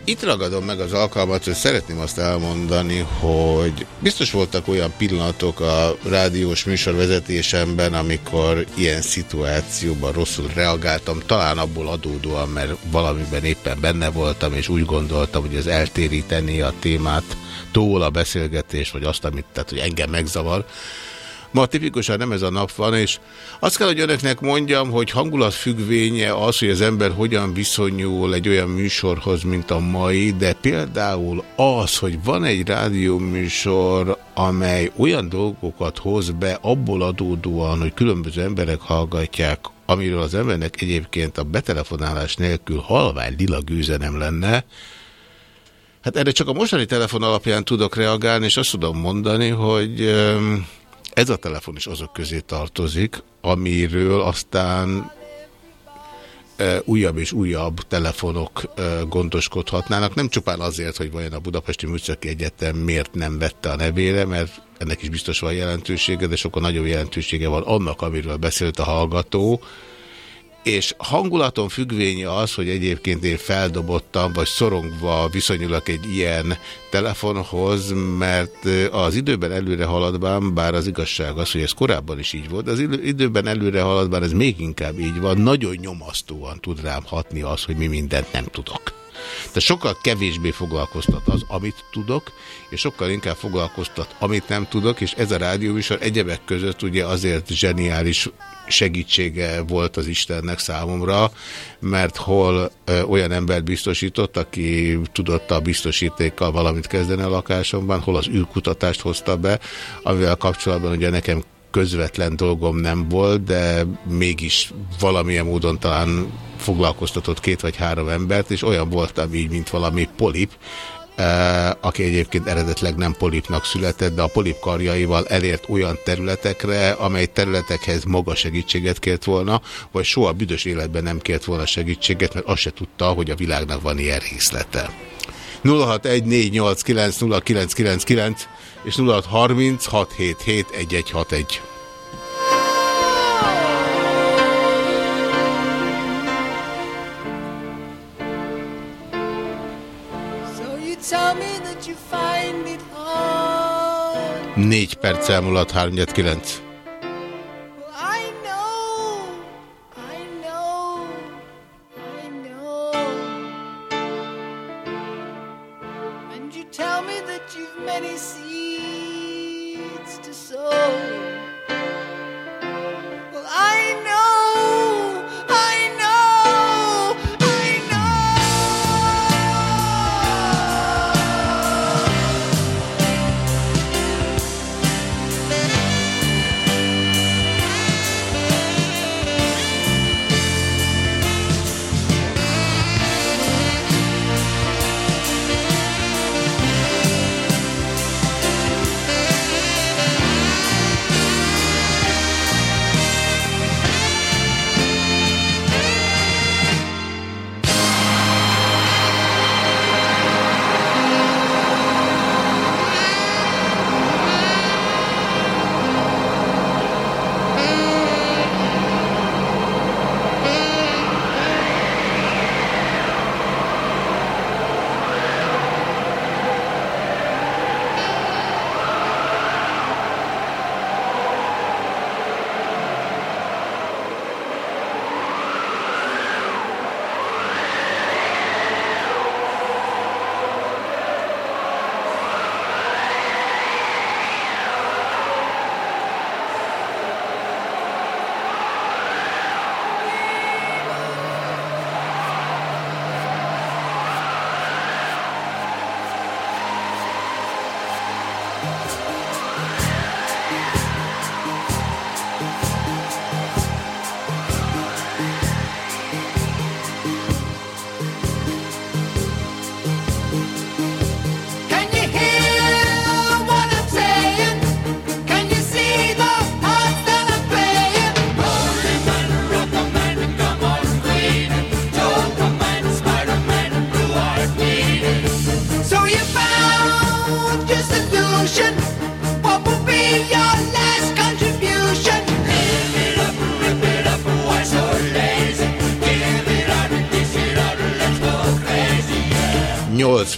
B: Itt ragadom meg az alkalmat, hogy szeretném azt elmondani, hogy biztos voltak olyan pillanatok a rádiós műsorvezetésemben, amikor ilyen szituációban rosszul reagáltam, talán abból adódóan, mert valamiben éppen benne voltam, és úgy gondoltam, hogy ez eltéríteni a témát tól a beszélgetés, vagy azt, amit, tehát, hogy engem megzavar. Ma tipikusan nem ez a nap van, és azt kell, hogy önöknek mondjam, hogy hangulat függvénye az, hogy az ember hogyan viszonyul egy olyan műsorhoz, mint a mai, de például az, hogy van egy rádióműsor, amely olyan dolgokat hoz be abból adódóan, hogy különböző emberek hallgatják, amiről az embernek egyébként a betelefonálás nélkül halvány lila gőze nem lenne, Hát erre csak a mostani telefon alapján tudok reagálni, és azt tudom mondani, hogy ez a telefon is azok közé tartozik, amiről aztán e, újabb és újabb telefonok e, gondoskodhatnának. Nem csupán azért, hogy vajon a Budapesti Műszaki Egyetem miért nem vette a nevére, mert ennek is biztos van jelentősége, de sokkal nagyobb jelentősége van annak, amiről beszélt a hallgató, és hangulaton függvénye az, hogy egyébként én feldobottam, vagy szorongva viszonyulok egy ilyen telefonhoz, mert az időben előre haladván, bár az igazság az, hogy ez korábban is így volt, az időben előre haladván ez még inkább így van, nagyon nyomasztóan tud rám hatni az, hogy mi mindent nem tudok. De sokkal kevésbé foglalkoztat az, amit tudok, és sokkal inkább foglalkoztat, amit nem tudok, és ez a rádióműsor egyebek között ugye azért zseniális segítsége volt az Istennek számomra, mert hol ö, olyan ember biztosított, aki tudott a biztosítékkal valamit kezdeni a lakásomban, hol az űrkutatást hozta be, amivel kapcsolatban ugye nekem közvetlen dolgom nem volt, de mégis valamilyen módon talán foglalkoztatott két vagy három embert, és olyan voltam így, mint valami polip, aki egyébként eredetleg nem polipnak született, de a polip karjaival elért olyan területekre, amely területekhez maga segítséget kért volna, vagy soha büdös életben nem kért volna segítséget, mert azt se tudta, hogy a világnak van ilyen részlete. 0614890999 és 0636771161. Négy perc elmúlott 39. Oh.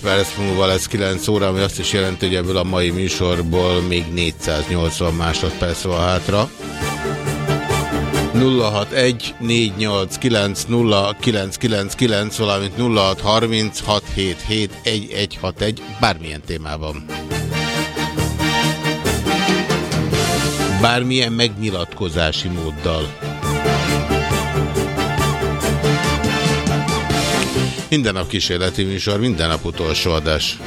B: Perc múlva lesz 9 óra, ami azt is jelenti, hogy ebből a mai műsorból még 480 másodperc van hátra. 061 489 0999, valamint 0630 677 1161, bármilyen témában. Bármilyen megnyilatkozási móddal. Minden nap kísérleti műsor, minden nap utolsó adás.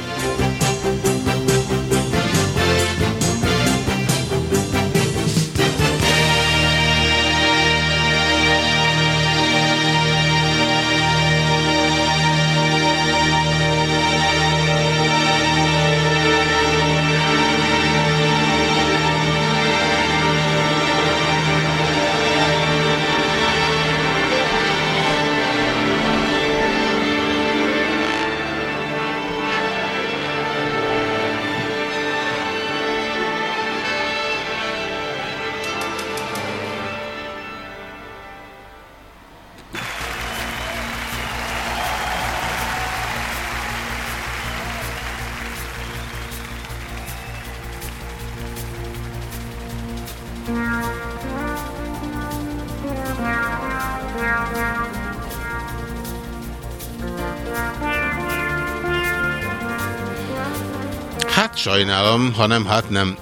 B: Hát sajnálom, ha nem, hát nem.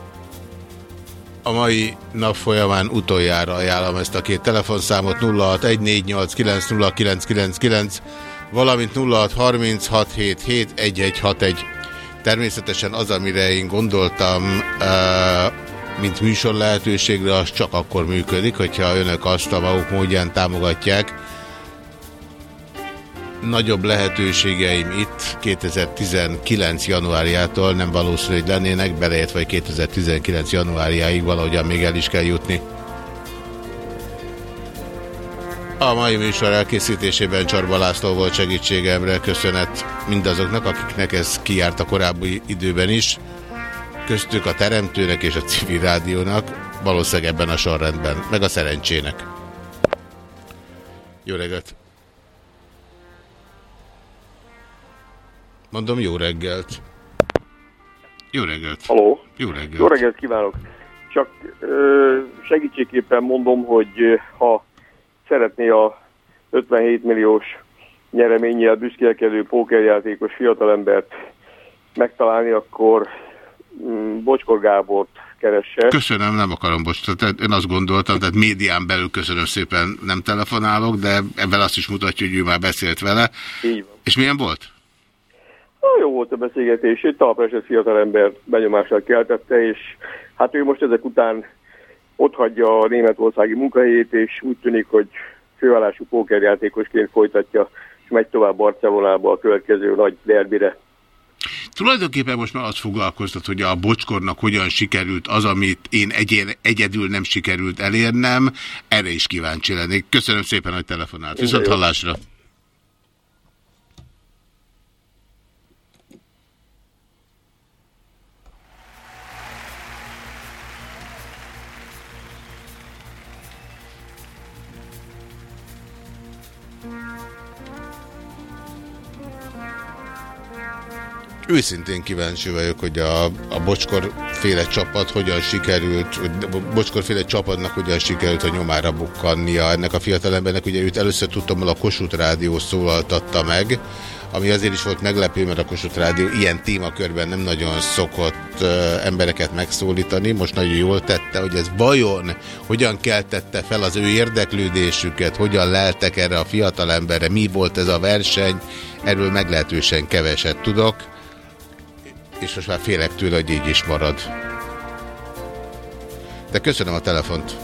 B: A mai nap folyamán utoljára ajánlom ezt a két telefonszámot 0614890999, valamint 0636771161. Természetesen az, amire én gondoltam, mint műsor lehetőségre, az csak akkor működik, hogyha önök azt a maguk módján támogatják. Nagyobb lehetőségeim itt 2019. januárjától nem valószínű, hogy lennének, beleért vagy 2019. januárjáig valahogyan még el is kell jutni. A mai műsor elkészítésében Csorba László volt segítségemre. Köszönet mindazoknak, akiknek ez kijárt a korábbi időben is. Köztük a Teremtőnek és a Civil Rádiónak, valószínűleg ebben a sorrendben, meg a szerencsének. Jó reggelt! Mondom, jó reggelt! Jó reggelt!
T: Haló!
B: Jó reggelt!
T: Jó reggelt kívánok! Csak ö, segítségképpen mondom, hogy ha szeretné a 57 milliós nyereményel büszkélkedő pókerjátékos fiatalembert megtalálni, akkor mm, Bocskor Gábort keresse.
B: Köszönöm, nem akarom most. Tehát én azt gondoltam, tehát médián belül köszönöm szépen nem telefonálok, de ebben azt is mutatja, hogy ő már beszélt vele.
T: Így van.
B: És milyen volt?
T: Jó volt a beszélgetés, egy talpra fiatalember benyomással keltette, és hát ő most ezek után ott hagyja a németországi munkahelyét, és úgy tűnik, hogy főállású pókerjátékosként folytatja, és megy tovább Barcelonába a következő nagy derbire.
B: Tulajdonképpen most már azt foglalkoztat, hogy a bocskornak hogyan sikerült az, amit én egyén, egyedül nem sikerült elérnem. Erre is kíváncsi lennék. Köszönöm szépen, hogy telefonált. Viszont hallásra. Őszintén kíváncsi vagyok, hogy a, a Bocskor féle csapat hogyan sikerült, hogy Bocskor féle csapatnak hogyan sikerült a nyomára bukkannia ennek a fiatalembernek. Ugye őt először tudtam, hogy a Kossuth Rádió szólaltatta meg, ami azért is volt meglepő, mert a Kossuth Rádió ilyen témakörben nem nagyon szokott embereket megszólítani. Most nagyon jól tette, hogy ez vajon hogyan keltette fel az ő érdeklődésüket, hogyan leltek erre a fiatalemberre, mi volt ez a verseny, erről meglehetősen keveset tudok és most már félek tőle, hogy így is marad. De köszönöm a telefont.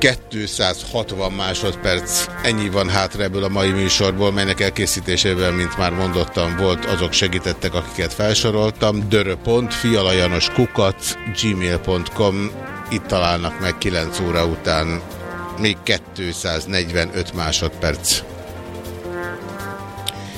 B: ...260 másodperc, ennyi van hátra ebből a mai műsorból, melynek elkészítésében, mint már mondottam, volt, azok segítettek, akiket felsoroltam. dörö.fialajanos kukat, gmail.com, itt találnak meg 9 óra után még 245 másodperc.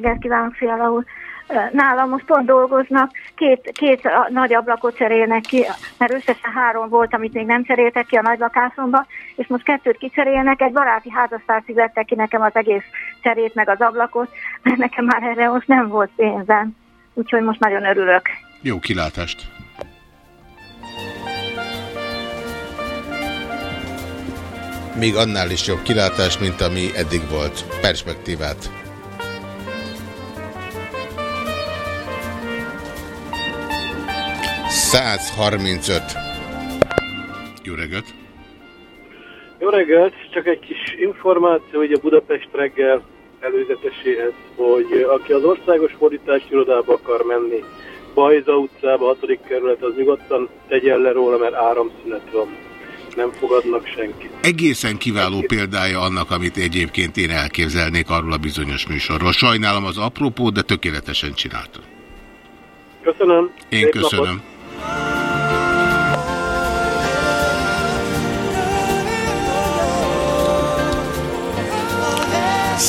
U: Reggelt kívánok, Fiala úr! Nálam most pont dolgoznak, két, két nagy ablakot cserélnek ki, mert összesen három volt, amit még nem cseréltek ki a nagy lakásomba, és most kettőt kicserélnek, egy baráti házasztár fizette ki nekem az egész cserét meg az ablakot, mert nekem már erre most nem volt pénzem. Úgyhogy most nagyon örülök.
B: Jó kilátást! Még annál is jobb kilátást, mint ami eddig volt. Perspektívát. 135. Jó reggelt!
V: Jó reggelt! Csak egy kis információ, hogy a Budapest reggel előzeteséhez, hogy aki az országos fordítási irodába akar menni, Bajza utcába, 6. kerület, az nyugodtan tegyen le róla, mert áramszünet van. Nem fogadnak senkit.
B: Egészen kiváló példája annak, amit egyébként én elképzelnék arról a bizonyos műsorról. Sajnálom az apropó, de tökéletesen csináltam.
V: Köszönöm.
B: Én
V: Szép
B: köszönöm.
V: napot.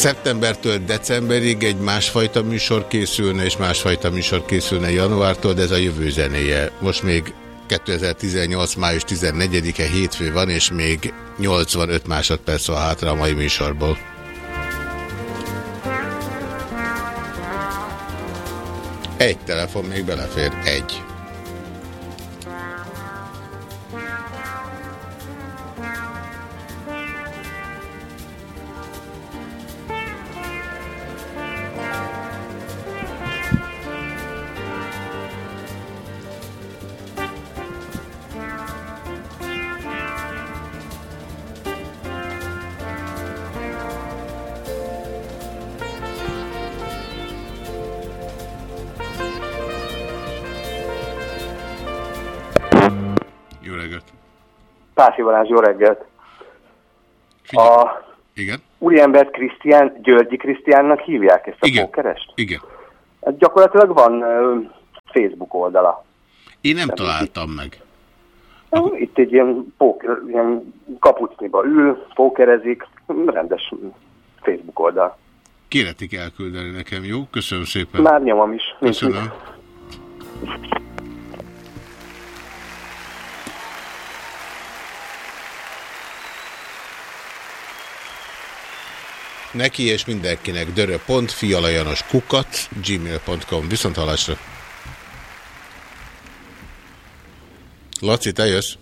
B: Szeptembertől decemberig egy másfajta műsor készülne, és másfajta műsor készülne januártól, de ez a jövő zenéje. Most még 2018. május 14-e hétfő van, és még 85 másodperc van hátra a mai műsorból. Egy telefon még belefér. Egy.
W: Pási Balázs, jó reggelt. A
B: Igen?
W: úriembert Krisztián, Györgyi Krisztiánnak hívják ezt a Igen. pókerest?
B: Igen.
W: Hát gyakorlatilag van ö, Facebook oldala.
B: Én nem találtam meg.
W: Akkor... Itt egy ilyen, póker, ilyen kapucniba ül, pókerezik, rendes Facebook oldal.
B: Kéretik elküldeni nekem, jó? Köszönöm szépen.
W: Már nyomom is.
B: Köszönöm. Neki és mindenkinek dörö.fialajanos kukat gmail.com Viszont hallásra. Laci, te jössz?